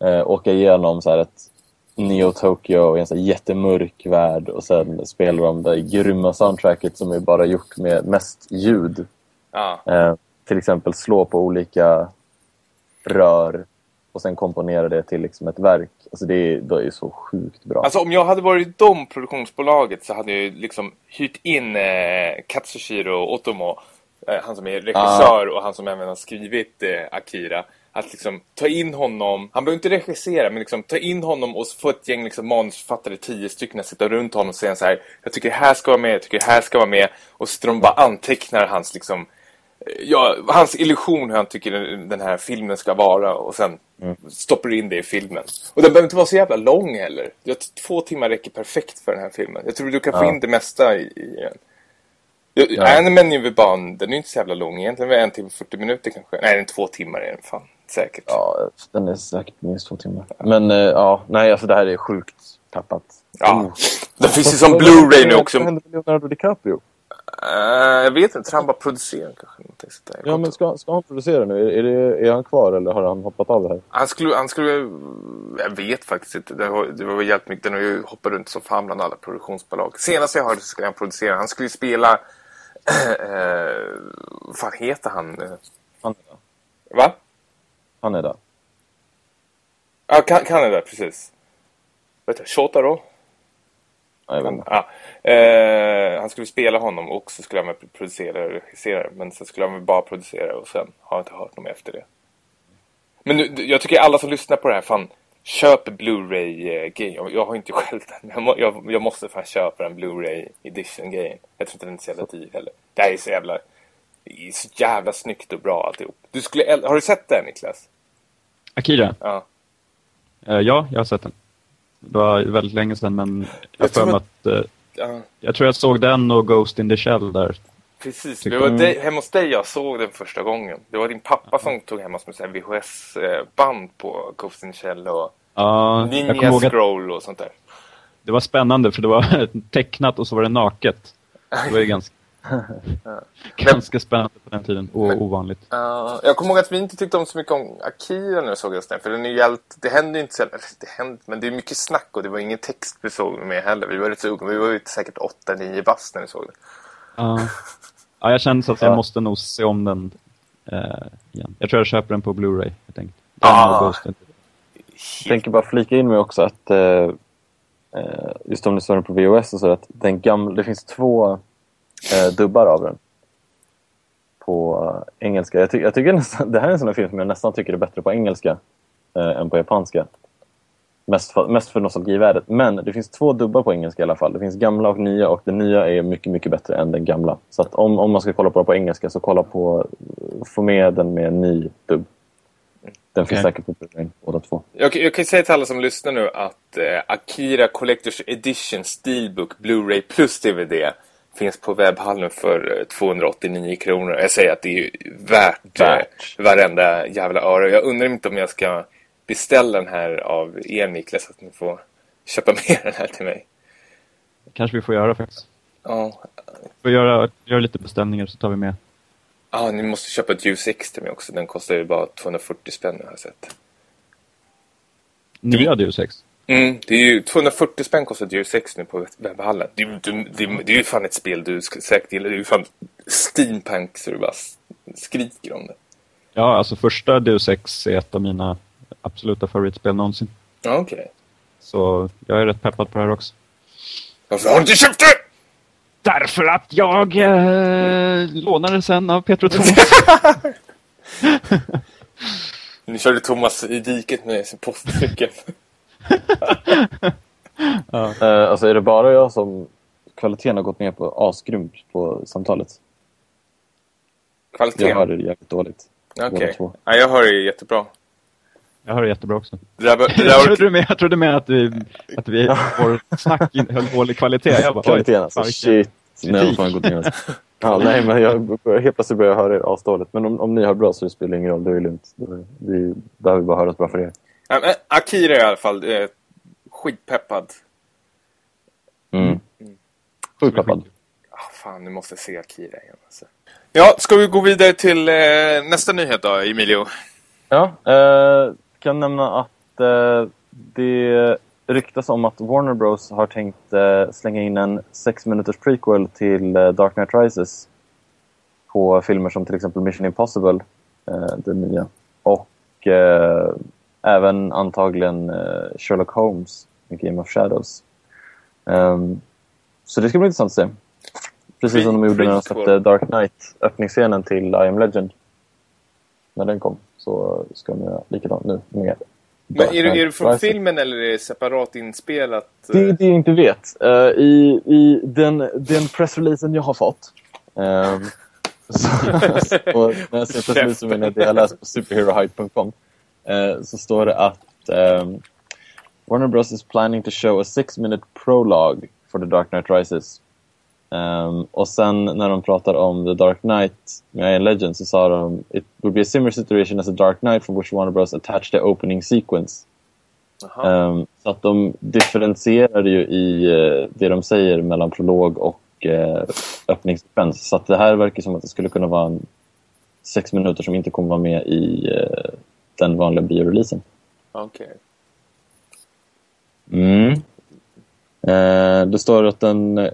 eh, åka igenom så här ett Neo Tokyo i en så jättemörk värld och sen spelar de det grymma soundtracket som är bara gjort med mest ljud. Ja. Eh, till exempel slå på olika rör och sen komponera det till liksom ett verk. Alltså det är, det är så sjukt bra. Alltså om jag hade varit de produktionsbolaget så hade jag ju liksom hyrt in eh, Katsushiro Otomo, eh, han som är regissör och han som även har skrivit eh, Akira. Att liksom ta in honom, han behöver inte regissera men liksom ta in honom och få ett gäng liksom manusförfattare, tio stycken, att sitta runt honom och säga så här. Jag tycker det här ska vara med, jag tycker det här ska vara med. Och så de bara antecknar hans liksom ja, hans illusion hur han tycker den- här filmen ska vara och sen stoppar du in det i filmen. Och den behöver inte vara så jävla lång heller. Jag två timmar räcker perfekt för den här filmen. Jag tror du kan få Ja. in det mesta i, i den. Ja. Ja. Animen är en- den är inte så jävla lång. Egentligen är en timme och 40 minuter kanske. Nej, den är två timmar är den fan. Säkert. Ja, den är säkert minst två timmar. Men eh, ja, nej alltså det här är sjukt tappat. Ja. Oh. Den finns ju som Blu-ray nu också. Vad händer med Leonardo DiCaprio? Eh, jag vet inte, han bara producerar kanske. Någonting sånt där. Jag Ja, men ska, ska han producera nu? Är, är, det, är han kvar eller har han hoppat av det här? Han skulle, han skulle, jag vet faktiskt inte. Det, har, det var väl jävligt mycket. Den har ju hoppat runt som fan bland alla produktionsbolag. Senast jag hörde så skulle han producera. Han skulle ju spela, eh, vad fan heter han? Eh, Han är där. Va? Han är där. Ja, kan, Kanada, precis. Vet du, Shotaro? Ja, jag vet inte. Ja. Eh, han skulle spela honom och så skulle han producera och regissera. Men sen skulle han bara producera och sen har jag inte hört något efter det. Men nu, jag tycker alla som lyssnar på det här, fan, köp Blu-ray-grejen. Jag, jag har inte själv den. Jag, jag, jag måste fan köpa den Blu-ray edition-grejen. Jag tror inte den är så jävla dyr heller. Det här är så jävla... Det är så jävla snyggt och bra alltihop. Du skulle, har du sett den Niklas? Akira? Ja. Eh, ja, jag har sett den. Det var väldigt länge sedan, men jag Jag tror mig att... eh, ja. jag tror jag såg den och Ghost in the Shell där. Precis, Tycker det var dig, hemma hos dig jag såg den första gången. Det var din pappa som tog hem oss med VHS-band på the Shell och Ja, Ninja Scroll och sånt där. det var spännande för det var tecknat och så var det naket. Det var ju ganska, ganska spännande på den tiden och ovanligt. Ja, jag kommer ihåg att vi inte tyckte om så mycket om Akira när vi såg just den. För den är ju det händer ju inte så det händer, men det är mycket snack och det var ingen text vi såg med heller. Vi var rätt så unga, vi var ju säkert 8-9 bast när vi såg den. Ja. ja, jag kände så att jag Ja. måste nog se om den eh, igen. Jag tror jag köper den på Blu-ray, helt enkelt. Den Ah. Jag tänker bara flika in med också att eh, eh, just om ni såg den på VHS och så att den gamla, det finns två eh, dubbar av den på eh, engelska. Jag, ty jag tycker nästan, det här är en sån här film som jag nästan tycker är bättre på engelska eh, än på japanska. Mest för, mest för nostalgivärdet. Men det finns två dubbar på engelska i alla fall. Det finns gamla och nya och den nya är mycket, mycket bättre än den gamla. Så att om, om man ska kolla på det på engelska så kolla på, få med den med en ny dubb. Den finns Okej. säkert på Blu-ray, båda två. Jag, jag kan säga till alla som lyssnar nu att eh, Akira Collector's Edition Steelbook Blu-ray plus DVD finns på webbhallen för eh, 289 kronor. Jag säger att det är ju värt, Värt. Eh, varenda jävla öre. Jag undrar inte om jag ska beställa den här av er Niklas, att ni får köpa med den här till mig. kanske vi får göra faktiskt. Ja, Får göra, göra lite beställningar så tar vi med. ah, ni måste köpa ett Use X till mig också. Den kostar ju bara 240 spänn har jag sett. Nya Deus Ex. Mm, det är ju 240 spänn kostar Deus 6 nu på webbhallen. Det, är- det, det, det är ju fan ett spel du säkert gilla. Det är ju fan steampunk så du bara skriker om det. Ja, alltså första Deus Ex är ett av mina absoluta favoritspel någonsin. Ja, okej. Så jag är rätt peppad på det här också. Varför har du inte köpt det? Därför att jag eh, lånade sen av Petro Thomas. Nu körde Thomas i diket med sin postcykel. Eh, alltså är det bara jag som kvaliteten har gått ner på asgrymt på samtalet? Kvaliteten. Jag hör det jävligt dåligt. Okej. två. Ja, jag hör det jättebra. Jag hör jättebra också. Det där, det Jag där, trodde, du med, jag trodde med att vi, att vi vår snack höll dålig kvalitet. Jag bara, Kvaliteten alltså, shit. Nej, vad fan gått ner. Ja, nej, men jag, helt plötsligt börjar jag höra er asdåligt. Men om, om ni hör bra så spelar det ingen roll, det är lugnt. Vi behöver bara höra oss bra för er. ja, men Akira i alla fall. Eh, skitpeppad. Mm. Sjukt peppad. Ah, fan, nu måste jag se Akira igen. Alltså. Ja, ska vi gå vidare till eh, nästa nyhet då, Emilio? Ja, eh, kan nämna att eh, det ryktas om att Warner Bros har tänkt eh, slänga in en sex minuters prequel till eh, Dark Knight Rises på filmer som till exempel Mission Impossible, eh, den nya. Och eh, även antagligen eh, Sherlock Holmes i Game of Shadows. Ehm, så det ska bli intressant att se. Precis som de gjorde när de släppte Dark Knight, öppningsscenen till I am Legend. När den kom så ska de göra likadant nu med Men är det, är det från filmen eller är det separat inspelat? Det är det jag inte vet. Eh, I i den, den pressreleasen jag har fått ehm, så, och när jag säger pressrelease så menar jag det jag läst på superherohype.com eh, så står det att ehm, Warner Bros is planning to show a six minute prologue for the Dark Knight Rises. Ehm, och sen när de pratar om The Dark Knight med Iron Legend så sa de It would be a similar situation as a Dark Knight for which Warner Bros attached the opening sequence. Ehm, så att de differentierar ju i eh, det de säger mellan prolog och uh, öppningssekvens. Så att det här verkar som att det skulle kunna vara en sex minuter som inte kommer vara med i eh, den vanliga bioreleasen. Okej. Mm. Eh, det står att den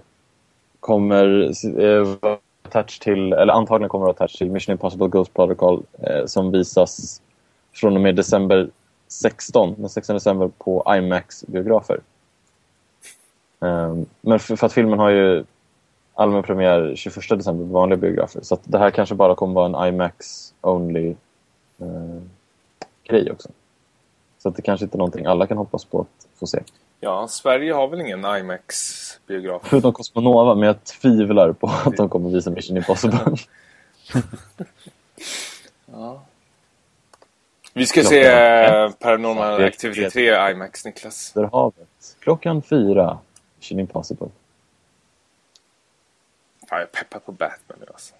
kommer eh, touch till, eller antagligen kommer att vara touch till Mission Impossible Ghost Protocol eh, som visas från och med december 16, den 16 december på IMAX-biografer. Eh, men för, för att filmen har ju allmän premiär 21 december på vanliga biografer så att det här kanske bara kommer vara en IMAX-only eh, grej också. Så att det kanske inte är någonting alla kan hoppas på att få se. Ja, Sverige har väl ingen IMAX-biograf? Förutom Cosmonova, men jag tvivlar på att de kommer visa Mission Impossible. Vi ska Klockan se är eh, Paranormal Ja, Activity det- 3 IMAX, Niklas. Där havet. Klockan fyra. Mission Impossible. Fan, jag är peppad på Batman nu alltså.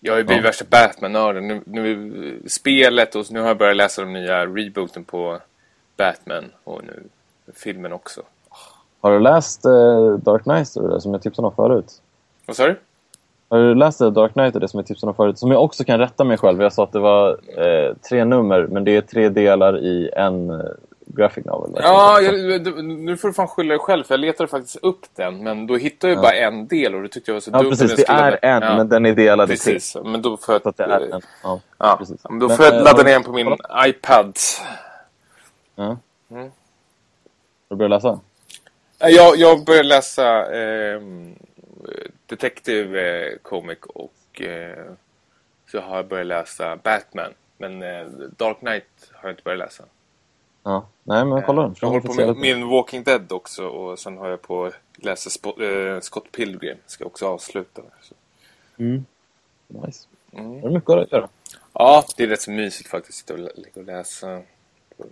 Jag blivit Ja. värsta Batman-nörden. Nu, nu, spelet och nu har jag börjat läsa de nya rebooten på Batman och nu filmen också. Har du läst eh, Dark Knight det som jag tipsade om förut? Vad sa du? Har du läst det, Dark Knight och det som jag tipsade om förut? Som jag också kan rätta mig själv. Jag sa att det var eh, tre nummer, men det är tre delar i en eh, graphic novel. Ja, jag, du- nu får du fan skylla dig själv för jag letade faktiskt upp den men då hittade jag Ja. bara en del och det tyckte jag var så ja dumt. precis. Det är en, ja, men den är delad i tre. Precis, men då får jag... Så att det är en. Ja, Ja, precis. men då Men, får jag eh, ladda ner den på min iPad. Ja. Mm. Har du börjat läsa? Eh, Jag, jag började läsa eh, Detective eh, Comic och eh, så har jag börjat läsa Batman. Men eh, Dark Knight har jag inte börjat läsa. Ja. Nej, men kolla den. Jag håller på med min Walking Dead också och sen har jag på att läsa Spo- eh, Scott Pilgrim. Ska också avsluta. Så. Mm. Nice. Mm. Du mycket att göra? Ja, det är rätt så mysigt faktiskt. Sitta och läsa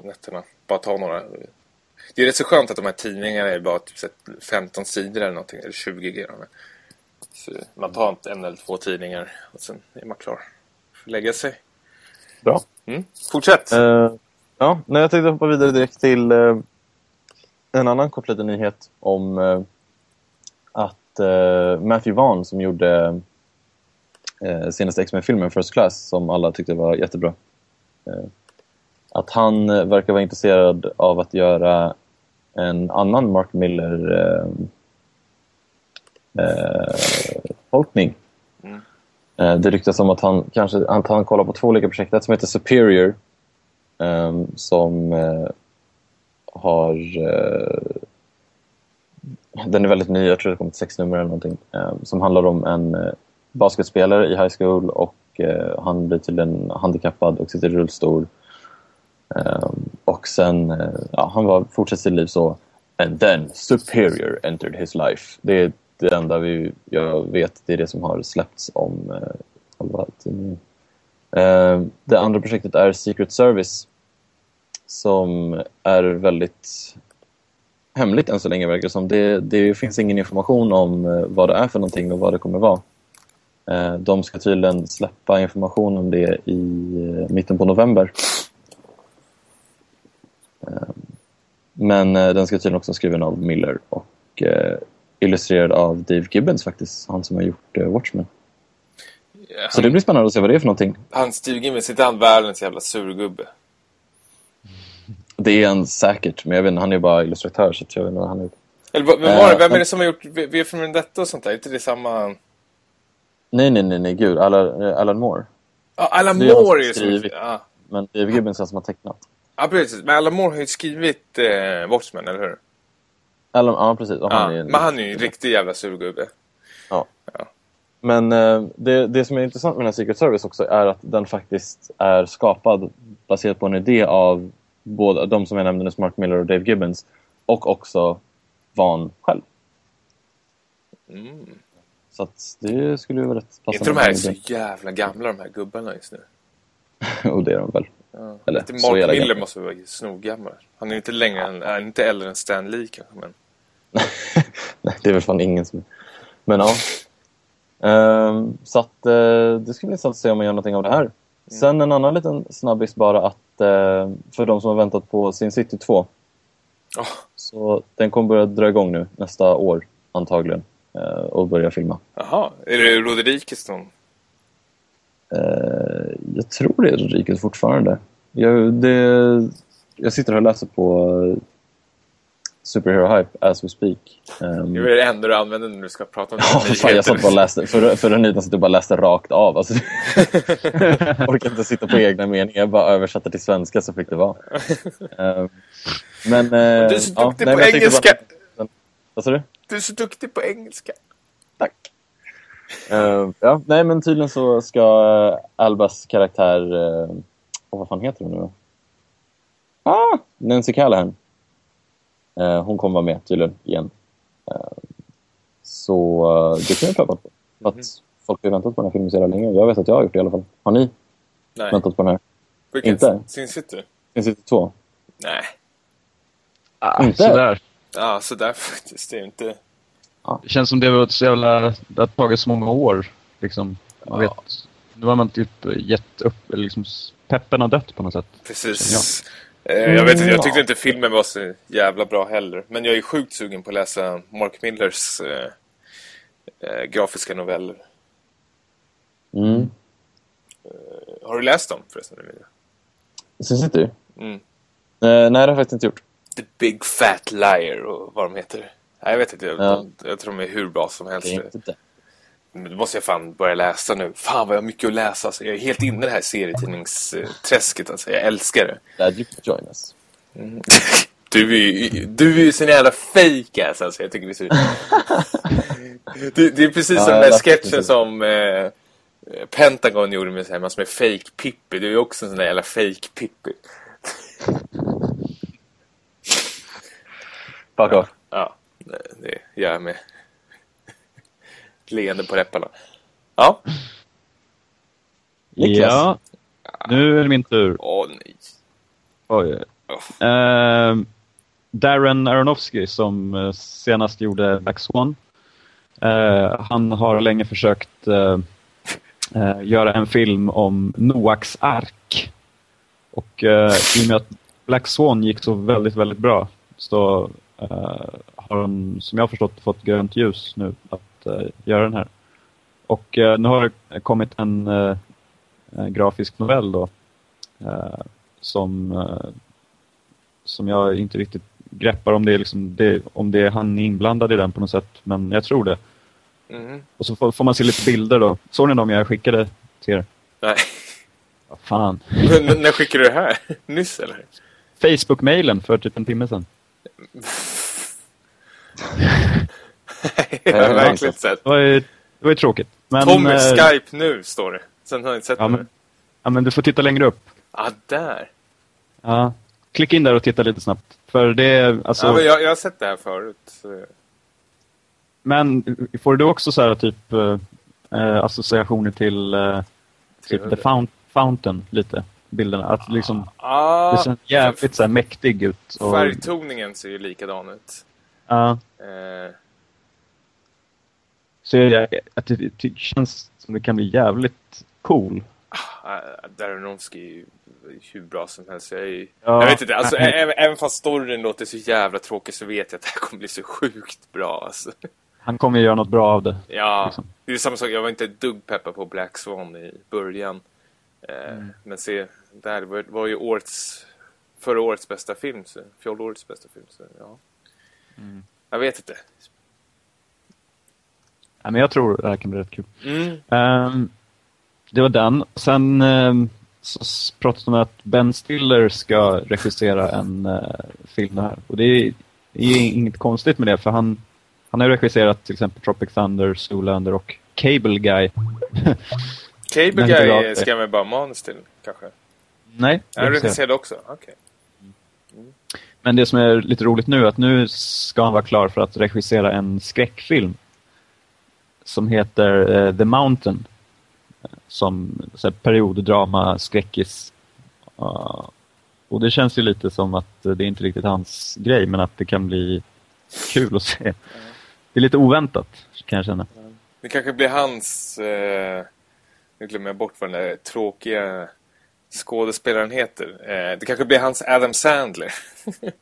nätterna. Bara ta några. Det är rätt så skönt att de här tidningarna är bara typ så här 15 sidor eller någonting. Eller 20 gram. Så man tar inte en eller två tidningar och sen är man klar. Lägga sig. Bra. Mm. Fortsätt! Eh, ja, nej, jag tänkte hoppa vidare direkt till eh, en annan liten nyhet om eh, att Matthew Vaughn som gjorde senaste X-Men-filmen First Class som alla tyckte var jättebra. Att han eh, verkar vara intresserad av att göra en annan Mark Miller eh, eh, tolkning. Mm. Eh, det ryktas om att han kanske att han kollar på två olika projekt. Ett som heter Superior ehm, som eh, har... Eh, den är väldigt ny, jag tror det kommer till sex nummer eller någonting. ehm, som handlar om en basketspelare i high school och han blir tydligen handikappad och sitter i rullstol. Ehm, och sen, eh, ja, han var, fortsätter sitt liv så. And then Superior entered his life. Det är det enda vi, jag vet, det är det som har släppts om eh, själva tidningen. Eh, det andra projektet är Secret Service som är väldigt hemligt än så länge verkar det som. Det, det finns ingen information om eh, vad det är för någonting och vad det kommer vara. Eh, de ska tydligen släppa information om det i eh, mitten på november. Eh, men eh, den ska tydligen också skriven av Miller och eh, illustrerad av Dave Gibbons faktiskt, han som har gjort eh, Watchmen. Så det blir spännande att se vad det är för någonting. Han Steve Gibbons, inte han världens jävla surgubbe? Det är en säkert, men jag vet inte, han är bara illustratör så jag vet inte vad han gjort. Eller vem, var det? Vem är men- det som har gjort V för Vendetta och sånt där? Är inte det samma... Nej, nej, nej, nej gud. Alan, Alan Moore. Ja, Alan är han Moore är det som... Ja. Men Dave Gibbons är som har tecknat. Ja, precis. Men Alan Moore har ju skrivit eh, Watchmen, eller hur? Alan, ja, precis. Ja, han är en- men han är ju en riktig jävla surgubbe. Ja. Men eh, det, det som är intressant med den här Secret Service också är att den faktiskt är skapad baserat på en idé av båda de som jag nämnde nyss, Mark Miller och Dave Gibbons. Och också Van själv. Mm. Så att det skulle ju vara rätt Är inte passande. de här så jävla gamla, de här gubbarna just nu? Och det är de väl. Ja. Eller, inte Mark Miller gamla. måste vara snorgammal. Han är inte längre än, är inte äldre än Stan Lee kanske, men... Nej, det är väl fan ingen som... Men ja. Ehm, så att eh, det ska bli intressant att se om man gör någonting av det här. Sen en annan liten snabbis bara att eh, för de som har väntat på Sin City 2. Åh, Så den kommer börja dra igång nu nästa år antagligen. eh, och börja filma. Jaha, är det Roderikes någon? Jag tror det är Rodriguez fortfarande. Jag, det, jag sitter och läser på eh, Superhero Hype as we speak. Ehm, Det är det enda du använder när du ska prata om Ja, för fan, jag satt bara läste. Förra, förra nyheten satt jag bara läste rakt av. Alltså, jag orkar inte sitta på egna meningar. Jag bara översatte till svenska så fick det vara. Ehm, men... eh, Du är så ja, duktig nej, på tyckte engelska! Bara, vad sa du? Du är så duktig på engelska! Tack. Ehm, ja, nej, men tydligen så ska eh, Albas karaktär... Uh, vad fan heter hon nu? Ah, Nancy Callahan. Eh, hon kommer vara med tydligen igen. Så det kan jag prata på. Att folk har väntat på den här filmen så jävla länge. Jag vet att jag har gjort det i alla fall. Har ni Nej. väntat på den här? Vilken? inte. Sin City? Sin City 2? Nej. Ah, Inte? Sådär. Ja, sådär faktiskt. Det är ju inte... Det känns som det var så jävla... Det har tagit så många år. Liksom. Man Ja. vet, nu har man typ gett upp, eller liksom peppen har dött på något sätt. Precis. Eh, Jag vet inte, jag tyckte inte filmen var så jävla bra heller. Men jag är sjukt sugen på att läsa Mark Millers eh, grafiska noveller. Mm. Har du läst dem förresten? Emilia? Sin City? Mm. Eh, nej, det har jag faktiskt inte gjort. The Big Fat Liar och vad de heter. Nej, jag vet inte. Jag, Ja. jag tror de är hur bra som helst. Det då måste jag fan börja läsa nu. Fan vad jag har mycket att läsa. Alltså, jag är helt inne i det här serietidningsträsket. Alltså. Jag älskar det. Glad you could join us. Du är ju, du är ju sån jävla fake ass alltså. Jag tycker det är så... det, det är precis Ja, som den där sketchen som eh, Pentagon gjorde med så här, massor med fake Pippi. Du är ju också en sån där jävla fake Pippi. Fuck off. Ja, det, gör jag med. Leende på läpparna. Ja. Niklas. Ja, nu är det min tur. Åh nej. Oj. Oh. Darren Aronofsky som eh, senast gjorde Black Swan. Eh, han har länge försökt eh, eh, göra en film om Noaks ark. Och eh, i och med att Black Swan gick så väldigt, väldigt bra så har de, som jag har förstått, fått grönt ljus nu att eh, göra den här. Och eh, nu har det kommit en eh, grafisk novell då som som jag inte riktigt greppar om det, är liksom det, om det är han är inblandad i den på något sätt. Men jag tror det. Mhm. Och så får, får man se lite bilder då. Såg ni dem jag skickade till er? Nej. Vad fan. Men när skickade du det här? Nyss eller? Facebook-mailen för typ en timme sedan. Jag har verkligen inte sett. Det var ju, det var ju tråkigt. Men, Tommy, eh, Skype nu, står det. Sen har jag inte sett Ja det. men, ja, men du får titta längre upp. Ah, där. Ja. Klicka in där och titta lite snabbt. För det alltså... Ja, men jag, jag har sett det här förut. Så... Men får du också så här typ eh, associationer till eh, typ The Fount Fountain lite? Bilderna. Att liksom, Ah, det ser jävligt så här mäktig ut. Och, Färgtoningen ser ju likadan ut. Ja, Eh, så jag, att det, det känns som det kan bli jävligt cool. ah, Daronowski är ju hur bra som helst. Jag, är, ju- Ja. jag vet inte, alltså, även, även fast storyn låter så jävla tråkig så vet jag att det här kommer bli så sjukt bra. Alltså. Han kommer ju göra något bra av det. Ja, Liksom. det är samma sak. Jag var inte dugg peppad på Black Swan i början. Eh, Men se, där var, var ju årets, förra årets bästa film. Så, fjolårets bästa film. Så, ja. Jag vet inte. Ja, men jag tror det här kan bli rätt kul. Mm. Ehm, det var den. Sen um, så det om att Ben Stiller ska regissera en uh, film här. Och det är, det är inget konstigt med det, för han, han har regisserat till exempel Tropic Thunder, Zoolander och Cable Guy. Cable Guy ska jag bara manus till, kanske. Nej, Är du regisserat. regisserad också? Okej. Men det som är lite roligt nu är att nu ska han vara klar för att regissera en skräckfilm som heter eh, The Mountain. Som så här, perioddrama, skräckis. Uh, och det känns ju lite som att eh, det är inte riktigt hans grej, men att det kan bli kul att se. Det är lite oväntat, kan jag känna. Det kanske blir hans... Eh, nu glömmer jag bort vad den där tråkiga skådespelaren heter. Eh, det kanske blir hans Adam Sandler.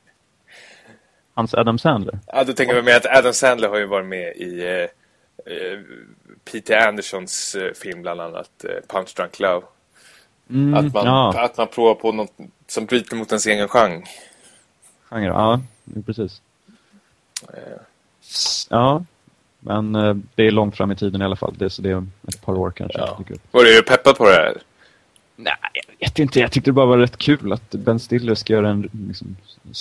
Hans Adam Sandler. Ja, då tänker jag med att Adam Sandler har ju varit med i eh, eh, Peter Andersons eh, film bland annat, eh, Punch Drunk Love. Mm, Att, man, ja, att man provar på något som bryter mot ens egen genre. genre. Ja, precis. Eh, Ja, men eh, det är långt fram i tiden i alla fall. Det är, så det är ett par år kanske. Ja. var du peppad på det här? Nej, vet inte. Jag tyckte det bara var rätt kul att Ben Stiller ska göra en, liksom,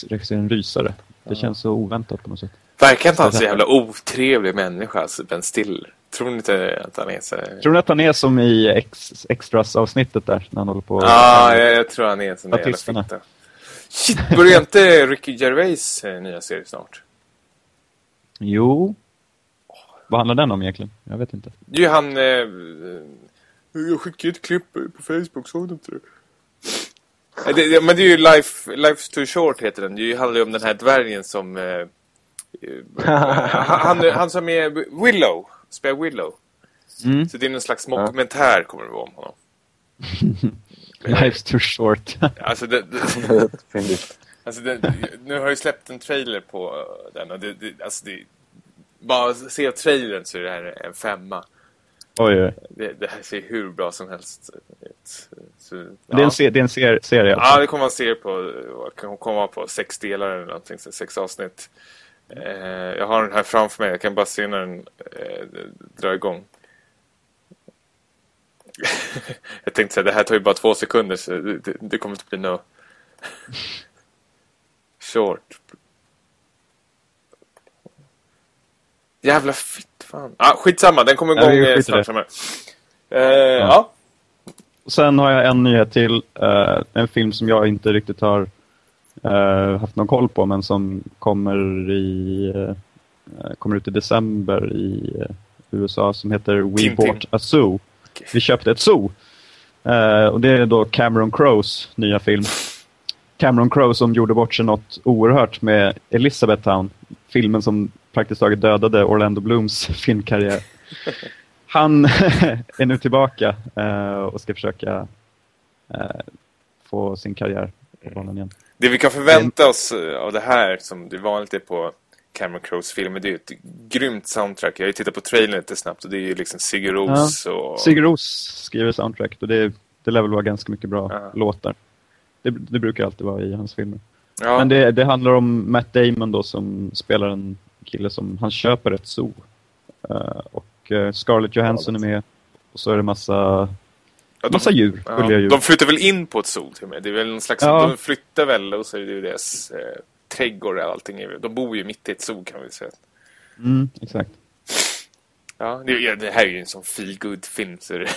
regissera en rysare. Det känns så oväntat på något sätt. Verkar inte han så jävla otrevlig människa, alltså Ben Stiller? Tror ni inte att han är så. Tror ni att han är som i ex, Extras-avsnittet där? När han håller på Ja, jag, jag tror han är en sån där jävla Artisterna. fitta. Shit, börjar inte Ricky Gervais eh, nya serie snart? Jo. Vad handlar den om egentligen? Jag vet inte. Det är ju han... Eh, jag skickade ett klipp på Facebook, såg du inte det? Det, det? Men det är ju Life, Life's Too Short heter den. Det handlar ju om den här dvärgen som... Eh, eh, han, han, han som är Willow. Spelar Willow. Mm. Så det är någon slags dokumentär kommer det vara om honom. Life's too short. Alltså, det, det, alltså det, nu har jag ju släppt en trailer på den och det, det, alltså det, bara se trailern så är det här en femma. Oj, oj. Det, det här ser hur bra som helst. Så, Det är ja. en, se- det är en ser serie alltså. Ja, det kommer man se på, kan komma på sex delar eller någonting, sex avsnitt. Eh, jag har den här framför mig, jag kan bara se när den eh, drar igång. jag tänkte säga, det här tar ju bara två sekunder så det, det, det kommer inte bli no. Short. Jävla fitt fan. Ah, skitsamma, den kommer Ja, igång snart det. framöver. Eh, ja. Och Sen har jag en nyhet till. eh, en film som jag inte riktigt har eh, haft någon koll på men som kommer i kommer ut i december i USA som heter We Tintin. Bought a Zoo. Vi köpte ett zoo. Och det är då Cameron Crowes nya film. Cameron Crowe som gjorde bort sig något oerhört med Elizabethtown. Filmen som praktiskt taget dödade Orlando Blooms filmkarriär. Han är nu tillbaka eh, och ska försöka eh, få sin karriär på banan igen. Det vi kan förvänta oss eh, av det här, som det vanligt är på Cameron Crowes filmer, det är ett grymt soundtrack. Jag har ju tittat på trailern lite snabbt och det är ju liksom Sigur Ros och... Sigur Ros skriver soundtrack och det, det lär väl vara ganska mycket bra Ja. låtar. Det, det brukar alltid vara i hans filmer. ja, Men det, det handlar om Matt Damon då som spelar en kille som, han köper ett zoo. Eh, och eh, Scarlett Johansson är med. Och så är det massa, ja, de, massa djur, ja, djur. de flyttar väl in på ett zoo till och med. Det är väl någon slags... Ja. De flyttar väl och så är det ju deras eh, trädgård och allting. De bor ju mitt i ett zoo kan vi säga. Mm, exakt. Ja, det, det här är ju en sån feel good film så det,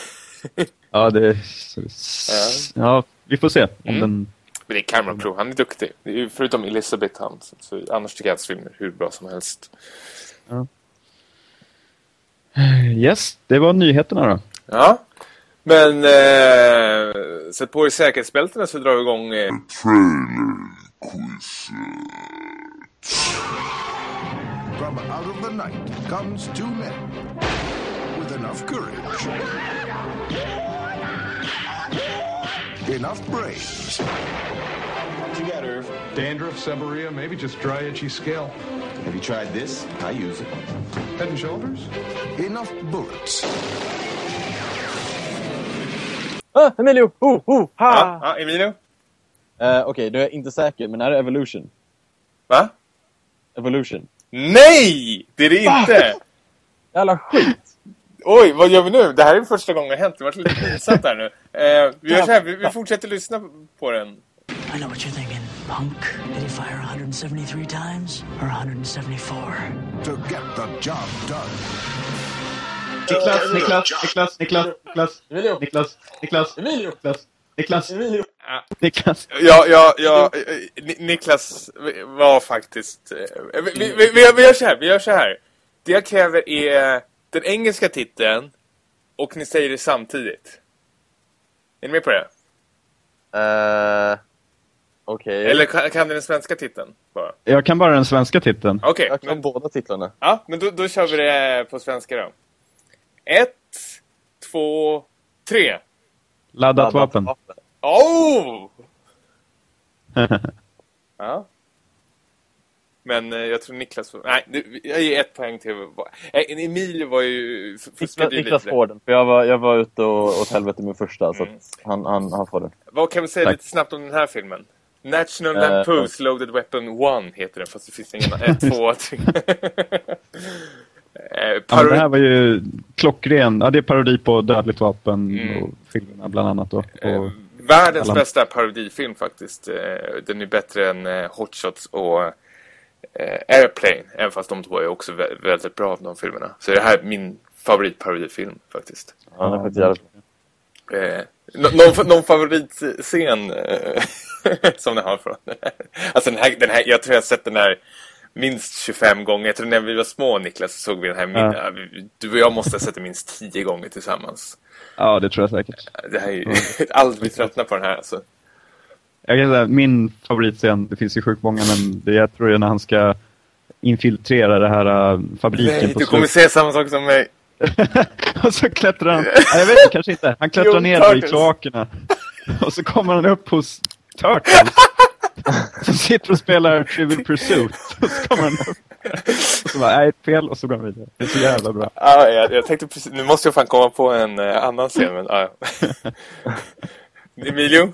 Ja, det ja. vi får se om Mm. den... Men det är Cameron Crowe, han är duktig. Är förutom Elizabeth han, så, annars tycker jag hans filmer är hur bra som helst. Yes, det var nyheterna då. Ja, men eh, sätt på er säkerhetsbältena så drar vi igång eh, From out of the night comes two men enough courage, enough brains, What you got, Irv? Dandruff, seborrhea, maybe just dry, itchy scalp. Have you tried this? I use it. Head and shoulders? enough bullets. Ah, Emilio! Oh, oh, ha! Ja, ja Emilio? Eh, Okej, du är inte säker, men är det Evolution? Va? Evolution. Nej! Det är det inte! Jävla skit! Oj, vad gör vi nu? Det här är första gången det har hänt. Det har varit lite pinsamt här nu. Eh, vi gör så här, vi, vi fortsätter lyssna på den. I know what you're thinking. Punk, did he fire 173 times or 174? to get the job done. Niklas, Niklas, Niklas, Niklas, Niklas! Niklas, Niklas, Emilio! Niklas, Niklas, Emilio! Niklas. Ja, ja, ja. eh, Ni- Niklas var faktiskt... eh, Vi, vi, vi, vi gör så här, vi gör så här. Det jag kräver är den engelska titeln och ni säger det samtidigt. Är ni med på det? Eh, Okej. Eller kan, kan ni den svenska titeln bara? Jag kan bara den svenska titeln. Okej, Jag kan men, båda titlarna. ja, men då, då kör vi det på svenska då. Ett, två, tre. Laddat vapen. Oh! ja. Men eh, jag tror Niklas får... Nej, jag ger ett poäng till... Nej, Emilio var ju... Niklas lite. får den, för jag var, jag var ute och åt helvete med första, så Mm. han, han, han får den. Vad kan vi säga Tack. lite snabbt om den här filmen? National Eh, Lampoon's Loaded Weapon 1 heter den, fast det finns ingen... Ett, två, tre. Eh, Ja, det här var ju klockren. Ja, det är parodi på Dödligt vapen Mm. och filmerna bland annat. Då. Eh, Och, Världens alla- bästa parodifilm faktiskt. Eh, Den är bättre än eh, Hot Shots och eh, Airplane. Även fast de två är också vä- väldigt bra av de filmerna. Så det här är min favoritparodifilm faktiskt. Han är faktiskt jävligt Eh, nå- någon, någon favoritscen eh, som ni har från den? Alltså den här, den här, jag tror jag har sett den här minst 25 gånger. Jag tror när vi var små Niklas så såg vi den här, min, Ja. du och jag måste ha sett den minst 10 gånger tillsammans. Ja, det tror jag säkert. Det här är ju, allt vi tröttnar på den här alltså. Jag kan säga, min favoritscen, det finns ju sjukt många, men det jag tror jag är när han ska infiltrera det här äh, fabriken Nej, du kommer säga samma sak som mig. Och så klättrar han, nej, jag vet inte, kanske inte. Han klättrar Jo, ner där i Turtles. kloakerna. Och så kommer han upp hos Turtles. Som sitter och spelar Trivial Pursuit. Och så kommer han upp. Och så bara, nej, fel. Och så går han vidare. Det är så jävla bra. Ja, jag, jag tänkte precis, nu måste jag fan komma på en eh, annan scen, men ja. Emilio?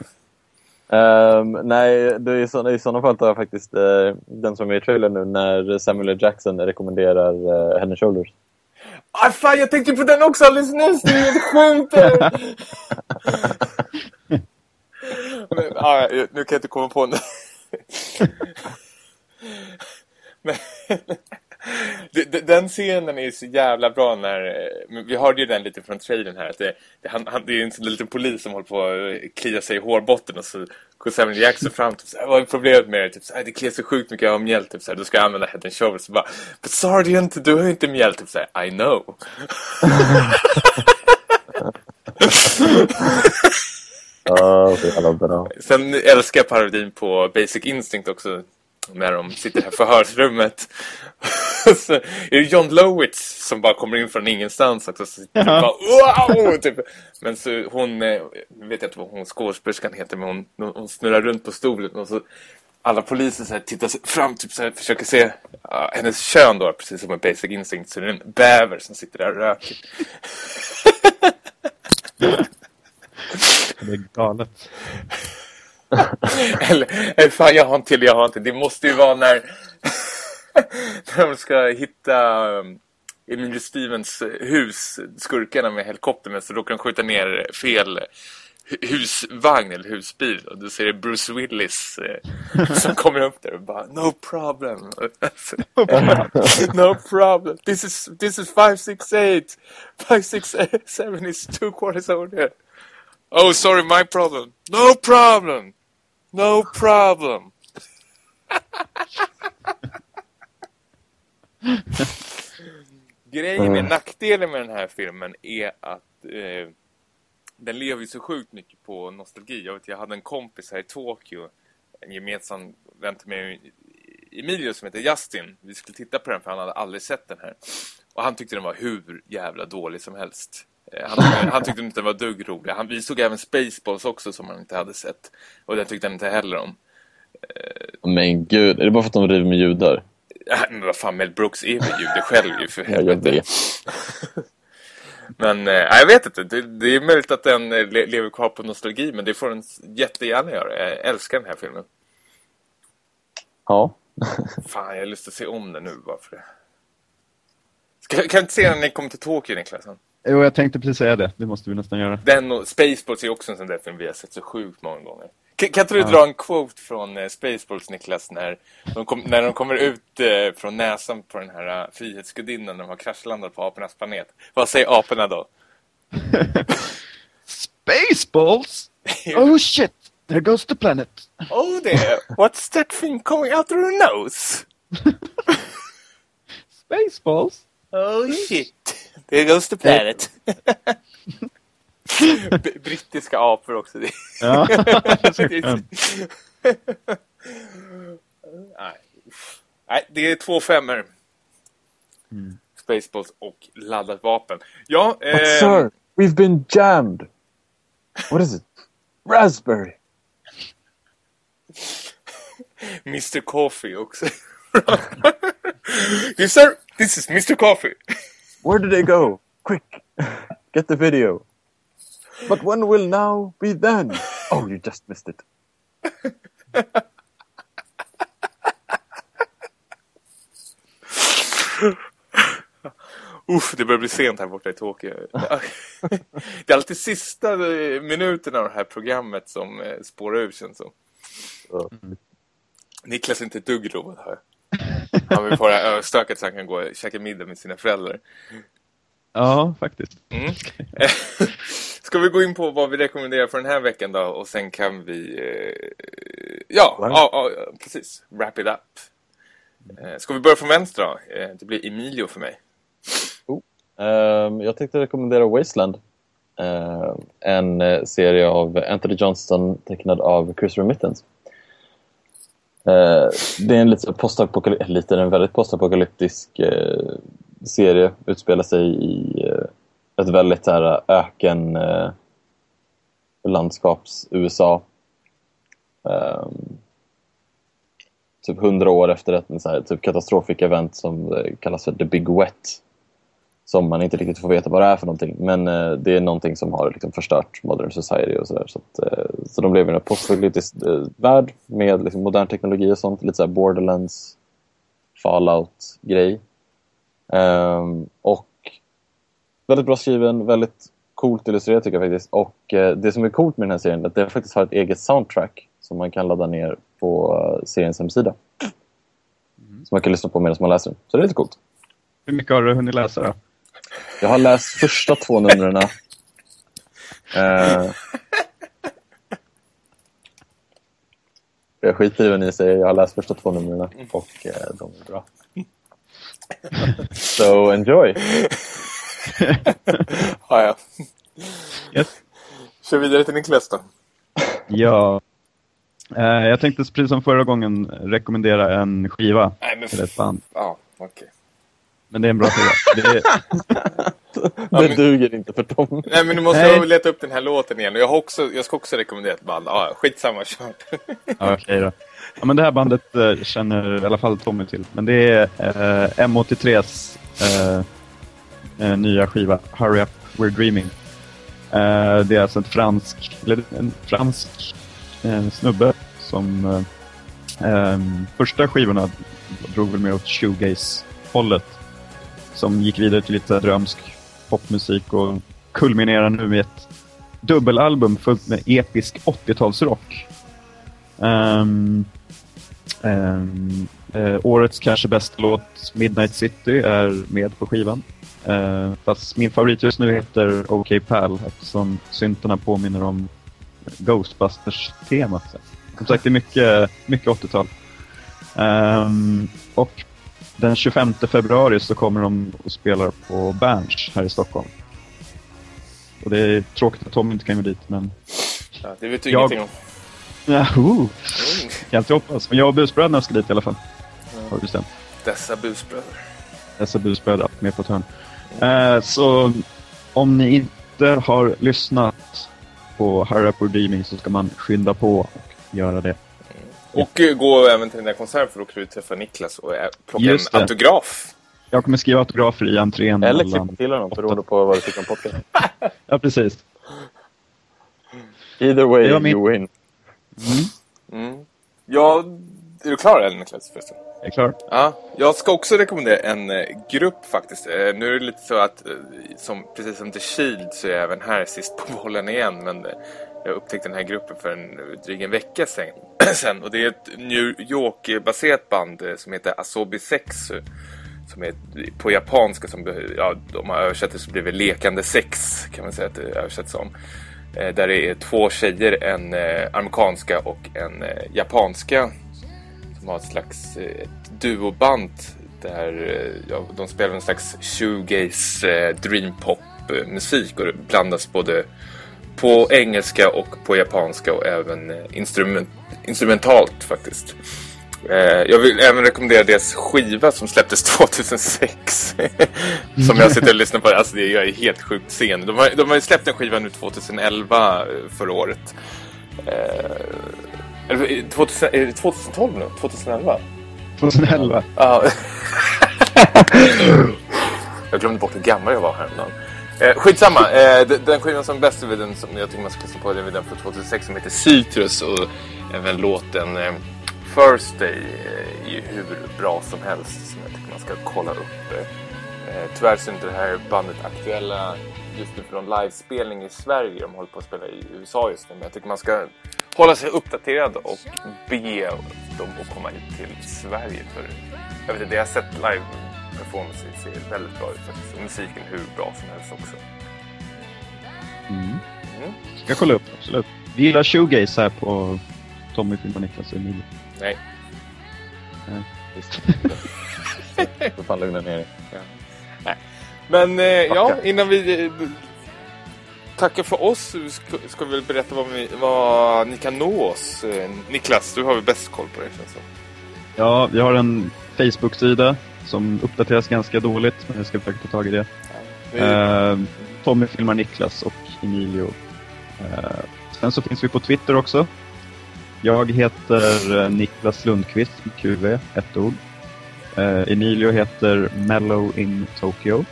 Ehm, nej, det är i, såna, i sådana fall tar jag faktiskt eh, den som är i trailern nu när Samuel L. Jackson rekommenderar uh, Head Shoulders. Ah, fan, jag tänkte på den också alldeles nyss. Det är helt sjukt. Men, jag- nu kan jag inte komma på den. Men, den scenen är så jävla bra när... eh, Vi hörde ju den lite från trailern här. Att det, det, han, han, det är ju en sån liten polis som håller på att klia sig i hårbotten och så går Samuel Jackson fram typ såhär, vad är problemet med det? Typ såhär, det kliar så sjukt mycket av mjäll, typ såhär, då ska jag använda head and shoulders. Så bara, but Sergeant, du har ju inte mjäll, typ såhär, I know. Ja, så jävla bra. Sen älskar jag parodin på Basic Instinct också. När de sitter här i förhörsrummet. så är det John Lowitz som bara kommer in från ingenstans också. Så typ bara, wow! Typ. Men så hon, eh, vet jag inte vad hon skådespelerskan heter, men hon, hon snurrar runt på stolen och så alla poliser så här, tittar fram, typ så här, försöker se ja, hennes kön då, precis som med Basic Instinct. Så det är en bäver som sitter där och röker. Det är galet. Eller, eller fan, jag har en till, jag har en till. Det måste ju vara när, när de ska hitta um, Emilio Stevens hus, skurkarna med helikopter, men så råkar de skjuta ner fel hu- husvagn eller husbil. Och då ser det Bruce Willis eh, som kommer upp där och bara No problem. no problem. This is, this is 568. 567 is two quarters over there. Oh, sorry, my problem. No problem. No problem. Grejen med nackdelen med den här filmen är att eh, den lever så sjukt mycket på nostalgi. Jag, vet, jag hade en kompis här i Tokyo, en gemensam vän till mig, Emilio som heter Justin. Vi skulle titta på den för han hade aldrig sett den här. Och han tyckte den var hur jävla dålig som helst. Eh, Han, han tyckte inte den var dugg rolig. Han, vi såg även Spaceballs också som han inte hade sett. Och den tyckte han inte heller om. Men gud, är det bara för att de river med judar? Men vad fan, Mel Brooks är väl jude själv ju för Ja, helvete. vet. Men eh, jag vet inte, det, det är möjligt att den eh, le, lever kvar på nostalgi, men det får den jättegärna göra. Jag älskar den här filmen. Ja. Fan, jag har lust att se om den nu bara för det. Ska, kan jag inte se den när ni kommer till Tokyo, Niklas? Jo, jag tänkte precis säga det. Det måste vi nästan göra. Den och Spaceballs är också en sån där film vi har sett så sjukt många gånger. Kan, kan inte du dra en quote från eh, Spaceballs, Niklas, när de, kom, när de kommer ut eh, från näsan på den här uh, frihetsgudinnan när de har kraschlandat på apornas planet? Vad säger aporna då? Spaceballs? Oh shit! There goes the planet. Oh there, what's that thing coming out of your nose? Spaceballs? Oh shit, there goes the planet. Brittiska apor också. Det- Ja. det är- Nej. Nej, det är två femmer. Spaceballs och laddat vapen. Ja, But eh, sir, we've been jammed. What is it? Raspberry. Mr Coffee också. yes sir, this is Mr Coffee. Where did they go? Quick, get the video. But when will now be then? Oh, you just missed it. Uff, det börjar bli sent här borta i Tokyo. det är alltid sista eh, minuten av det här programmet som eh, spårar ur känns som. Niklas är inte ett dugg road här. Han vill få det här överstökat så han kan gå och käka middag med sina föräldrar. Ja, faktiskt. Mm. Ska vi gå in på vad vi rekommenderar för den här veckan då? Och sen kan vi... Eh, ja, ja, ja, precis. Wrap it up. Eh, ska vi börja från vänster då? Eh, det blir Emilio för mig. Ehm, jag tänkte rekommendera Wasteland. Ehm, en serie av Anthony Johnston tecknad av Chris Remittance. Eh, det är en lite postapokalyptisk, eh, lite, en väldigt postapokalyptisk eh, serie. Utspelar sig i eh, ett väldigt så här, öken eh, landskaps USA. Ehm, typ hundra år efter ett så här, typ katastrofik-event som kallas för The Big Wet som man inte riktigt får veta vad det är för någonting. Men eh, det är någonting som har liksom, förstört modern society och sådär. Så, att, eh, så de lever i en postpolitisk eh, värld med liksom, modern teknologi och sånt. Lite såhär borderlands, fallout-grej. Ehm, och väldigt bra skriven, väldigt coolt illustrerad tycker jag faktiskt. Och eh, det som är coolt med den här serien är att det faktiskt har ett eget soundtrack som man kan ladda ner på eh, seriens hemsida. Som man kan lyssna på medan man läser den. Så det är lite coolt. Hur mycket har du hunnit läsa då? Jag har läst första två numren. Eh, jag skiter i vad ni säger. Jag har läst första två numren och eh, de är bra. So enjoy! Ja, ja. Yes. Kör vidare till Niklas då. Ja. Eh, jag tänkte precis som förra gången rekommendera en skiva. Nej, men Eller ett band. Ja, okej. Men det är en bra skiva. Det är, Det men- duger inte för dem. Nej, men du måste Nej. leta upp den här låten igen. Och jag, har också, jag ska också rekommendera ett band. Ja, skitsamma, kör. ja, okej då. Ja, men det här bandet eh, känner i alla fall Tommy till. Men det är eh, M83s eh, eh, nya skiva Hurry Up We're Dreaming. Det är alltså en fransk, eller en fransk snubbe som första skivorna drog väl mer åt shoegaze-hållet. Som gick vidare till lite drömsk popmusik och kulminerar nu med ett dubbelalbum fullt med episk 80-talsrock. Um, ehm, um, ehm, uh, eh, årets kanske bästa låt, Midnight City, är med på skivan. Uh, fast min favorit just nu heter OK Pal eftersom syntarna påminner om Ghostbusters-temat. Som sagt, det är mycket, mycket 80-tal. Um, och den 25 februari så kommer de och spelar på Berns här i Stockholm. Och det är tråkigt att Tom inte kan gå dit, men... Ja, det vet du Jag- ingenting om. Ja, uh, Mm. kan inte hoppas. Men jag och busbröderna ska dit i alla fall. Har vi bestämt. Dessa busbröder. Dessa busbröder med på ett hörn. Eh, så om ni inte har lyssnat på We're Dreaming så ska man skynda på och göra det. Och eh, gå även till den där konserten för då kan du träffa Niklas och eh, plocka en autograf. Jag kommer skriva autografer i entrén. Eller klippa till honom beroende på vad du tycker om podcast. Ja, precis. Either way, var min- you win. Mm. Ja, är du klar eller Niklas förresten? Jag är klar. Ja, jag ska också rekommendera en eh, grupp faktiskt. Nu är det lite så att, som, precis som The Shield så är jag även här sist på bollen igen. Men jag upptäckte den här gruppen för en dryg en vecka sedan. Och det är ett New York-baserat band eh, som heter Asobi Sex. Eh, som är på japanska som, ja, de har översatt det så blir det lekande sex kan man säga att det översätts som. Eh, där det är två tjejer, en eh, amerikanska och en eh, japanska som har ett slags eh, ett duoband där ja, de spelar en slags shoegaze Dreampop-musik. och det blandas både på engelska och på japanska och även eh, instrument, instrumentalt faktiskt. Eh, jag vill även rekommendera deras skiva som släpptes 2006. som jag sitter och lyssnar på. Alltså det är helt sjukt sen. De har, de har ju släppt en skiva nu 2011 eh, förra året. Eller, eh, 2000, är det 2012 nu? 2011? 2011. Ja. jag glömde bort hur gammal jag var häromdagen. Eh, skitsamma, eh, den, skivan som är bäst är den som jag tycker man ska lyssna på, det är den från 2006 som heter Citrus och även låten eh, First Day eh, är ju hur bra som helst som jag tycker man ska kolla upp. Eh, eh, tyvärr så är inte det här bandet aktuella just nu för någon livespelning i Sverige. De håller på att spela i USA just nu. Men jag tycker man ska hålla sig uppdaterad och be dem att komma hit till Sverige. För jag vet inte, det jag har sett live performance ser väldigt bra ut faktiskt. Och musiken hur bra som helst också. Mm. Mm. Ska kolla upp, absolut. Vi gillar shoegaze här på Tommy, Filip, Niklas och Emilie. Nej. För fan lugna ner dig. Men eh, ja, innan vi eh, tackar för oss ska, ska vi väl berätta vad, vi, vad ni kan nå oss. Eh, Niklas, du har väl bäst koll på det känns som. Ja, vi har en Facebook-sida som uppdateras ganska dåligt, men jag ska försöka få tag i det. Vi- Eh, Tommy filmar Niklas och Emilio. Eh, sen så finns vi på Twitter också. Jag heter eh, Niklas Lundqvist, QV, ett ord. Eh, Emilio heter Mellow in Tokyo.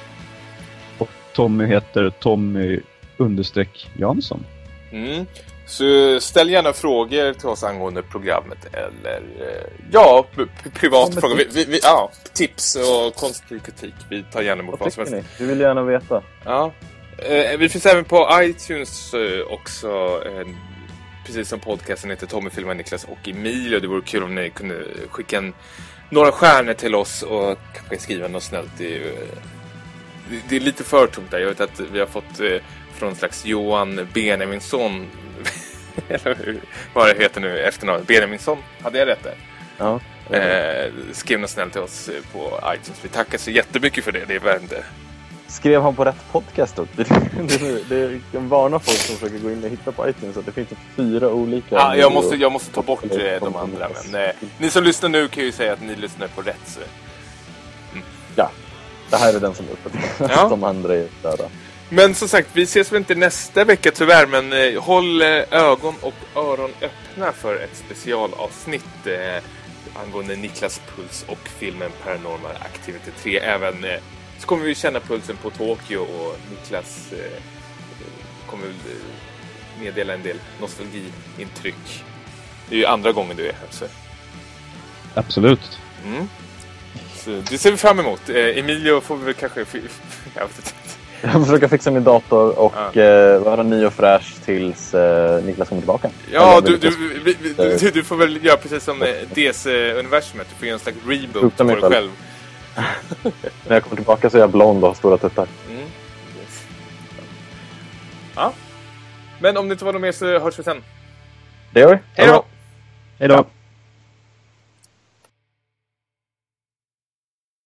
Och Tommy heter Tommy understreck Jansson. Mm. Så ställ gärna frågor till oss angående programmet eller eh, ja, privata frågor. Vi, vi, vi, ja, tips och konstruktiv kritik. Vi tar gärna emot Vad som helst. ni? Vi vill gärna veta. Ja. Eh, vi finns även på iTunes eh, också. Eh, precis som podcasten heter Tommy filmar Niklas och Emilio. Det vore kul om ni kunde skicka en, några stjärnor till oss och kanske skriva något snällt. Det, är ju, eh, det, det är lite för tomt där. Jag vet att vi har fått eh, från en slags Johan Benjaminsson. Eller vad det heter nu efternamnet. Benjaminsson. Hade jag rätt där? Ja. Eh, skrev något snällt till oss eh, på iTunes. Vi tackar så jättemycket för det. Det är värde. Skrev han på rätt podcast då? Det, det, det, jag kan varna folk som försöker gå in och hitta på iTunes att det finns fyra olika... Ja, jag, måste, jag måste ta bort eh, de andra. Men eh, ni som lyssnar nu kan ju säga att ni lyssnar på rätt. Så. Ja, det här är den som är uppe. Ja. De andra är döda. Men som sagt, vi ses väl inte nästa vecka tyvärr. Men eh, håll eh, ögon och öron öppna för ett specialavsnitt eh, angående Niklas Puls och filmen Paranormal Activity 3. Även eh, så kommer vi känna pulsen på Tokyo och Niklas eh, kommer eh, meddela en del nostalgiintryck. Det är ju andra gången du är här. Så. Absolut. Mm. Så det ser vi fram emot. Eh, Emilio får vi väl kanske... Jag vet inte. Jag får försöka fixa min dator och Ja. eh, vara ny och fräsch tills eh, Niklas kommer tillbaka. Ja, du, du, vi- du, du får väl göra precis som eh, DC-universumet. Du får göra en slags reboot på dig själv. själv. När jag kommer tillbaka så är jag blond och har stora tuttar. Mm. Yes. Ja. Men om det inte var något mer så hörs vi sen. Det gör vi. Hej då! Hej då!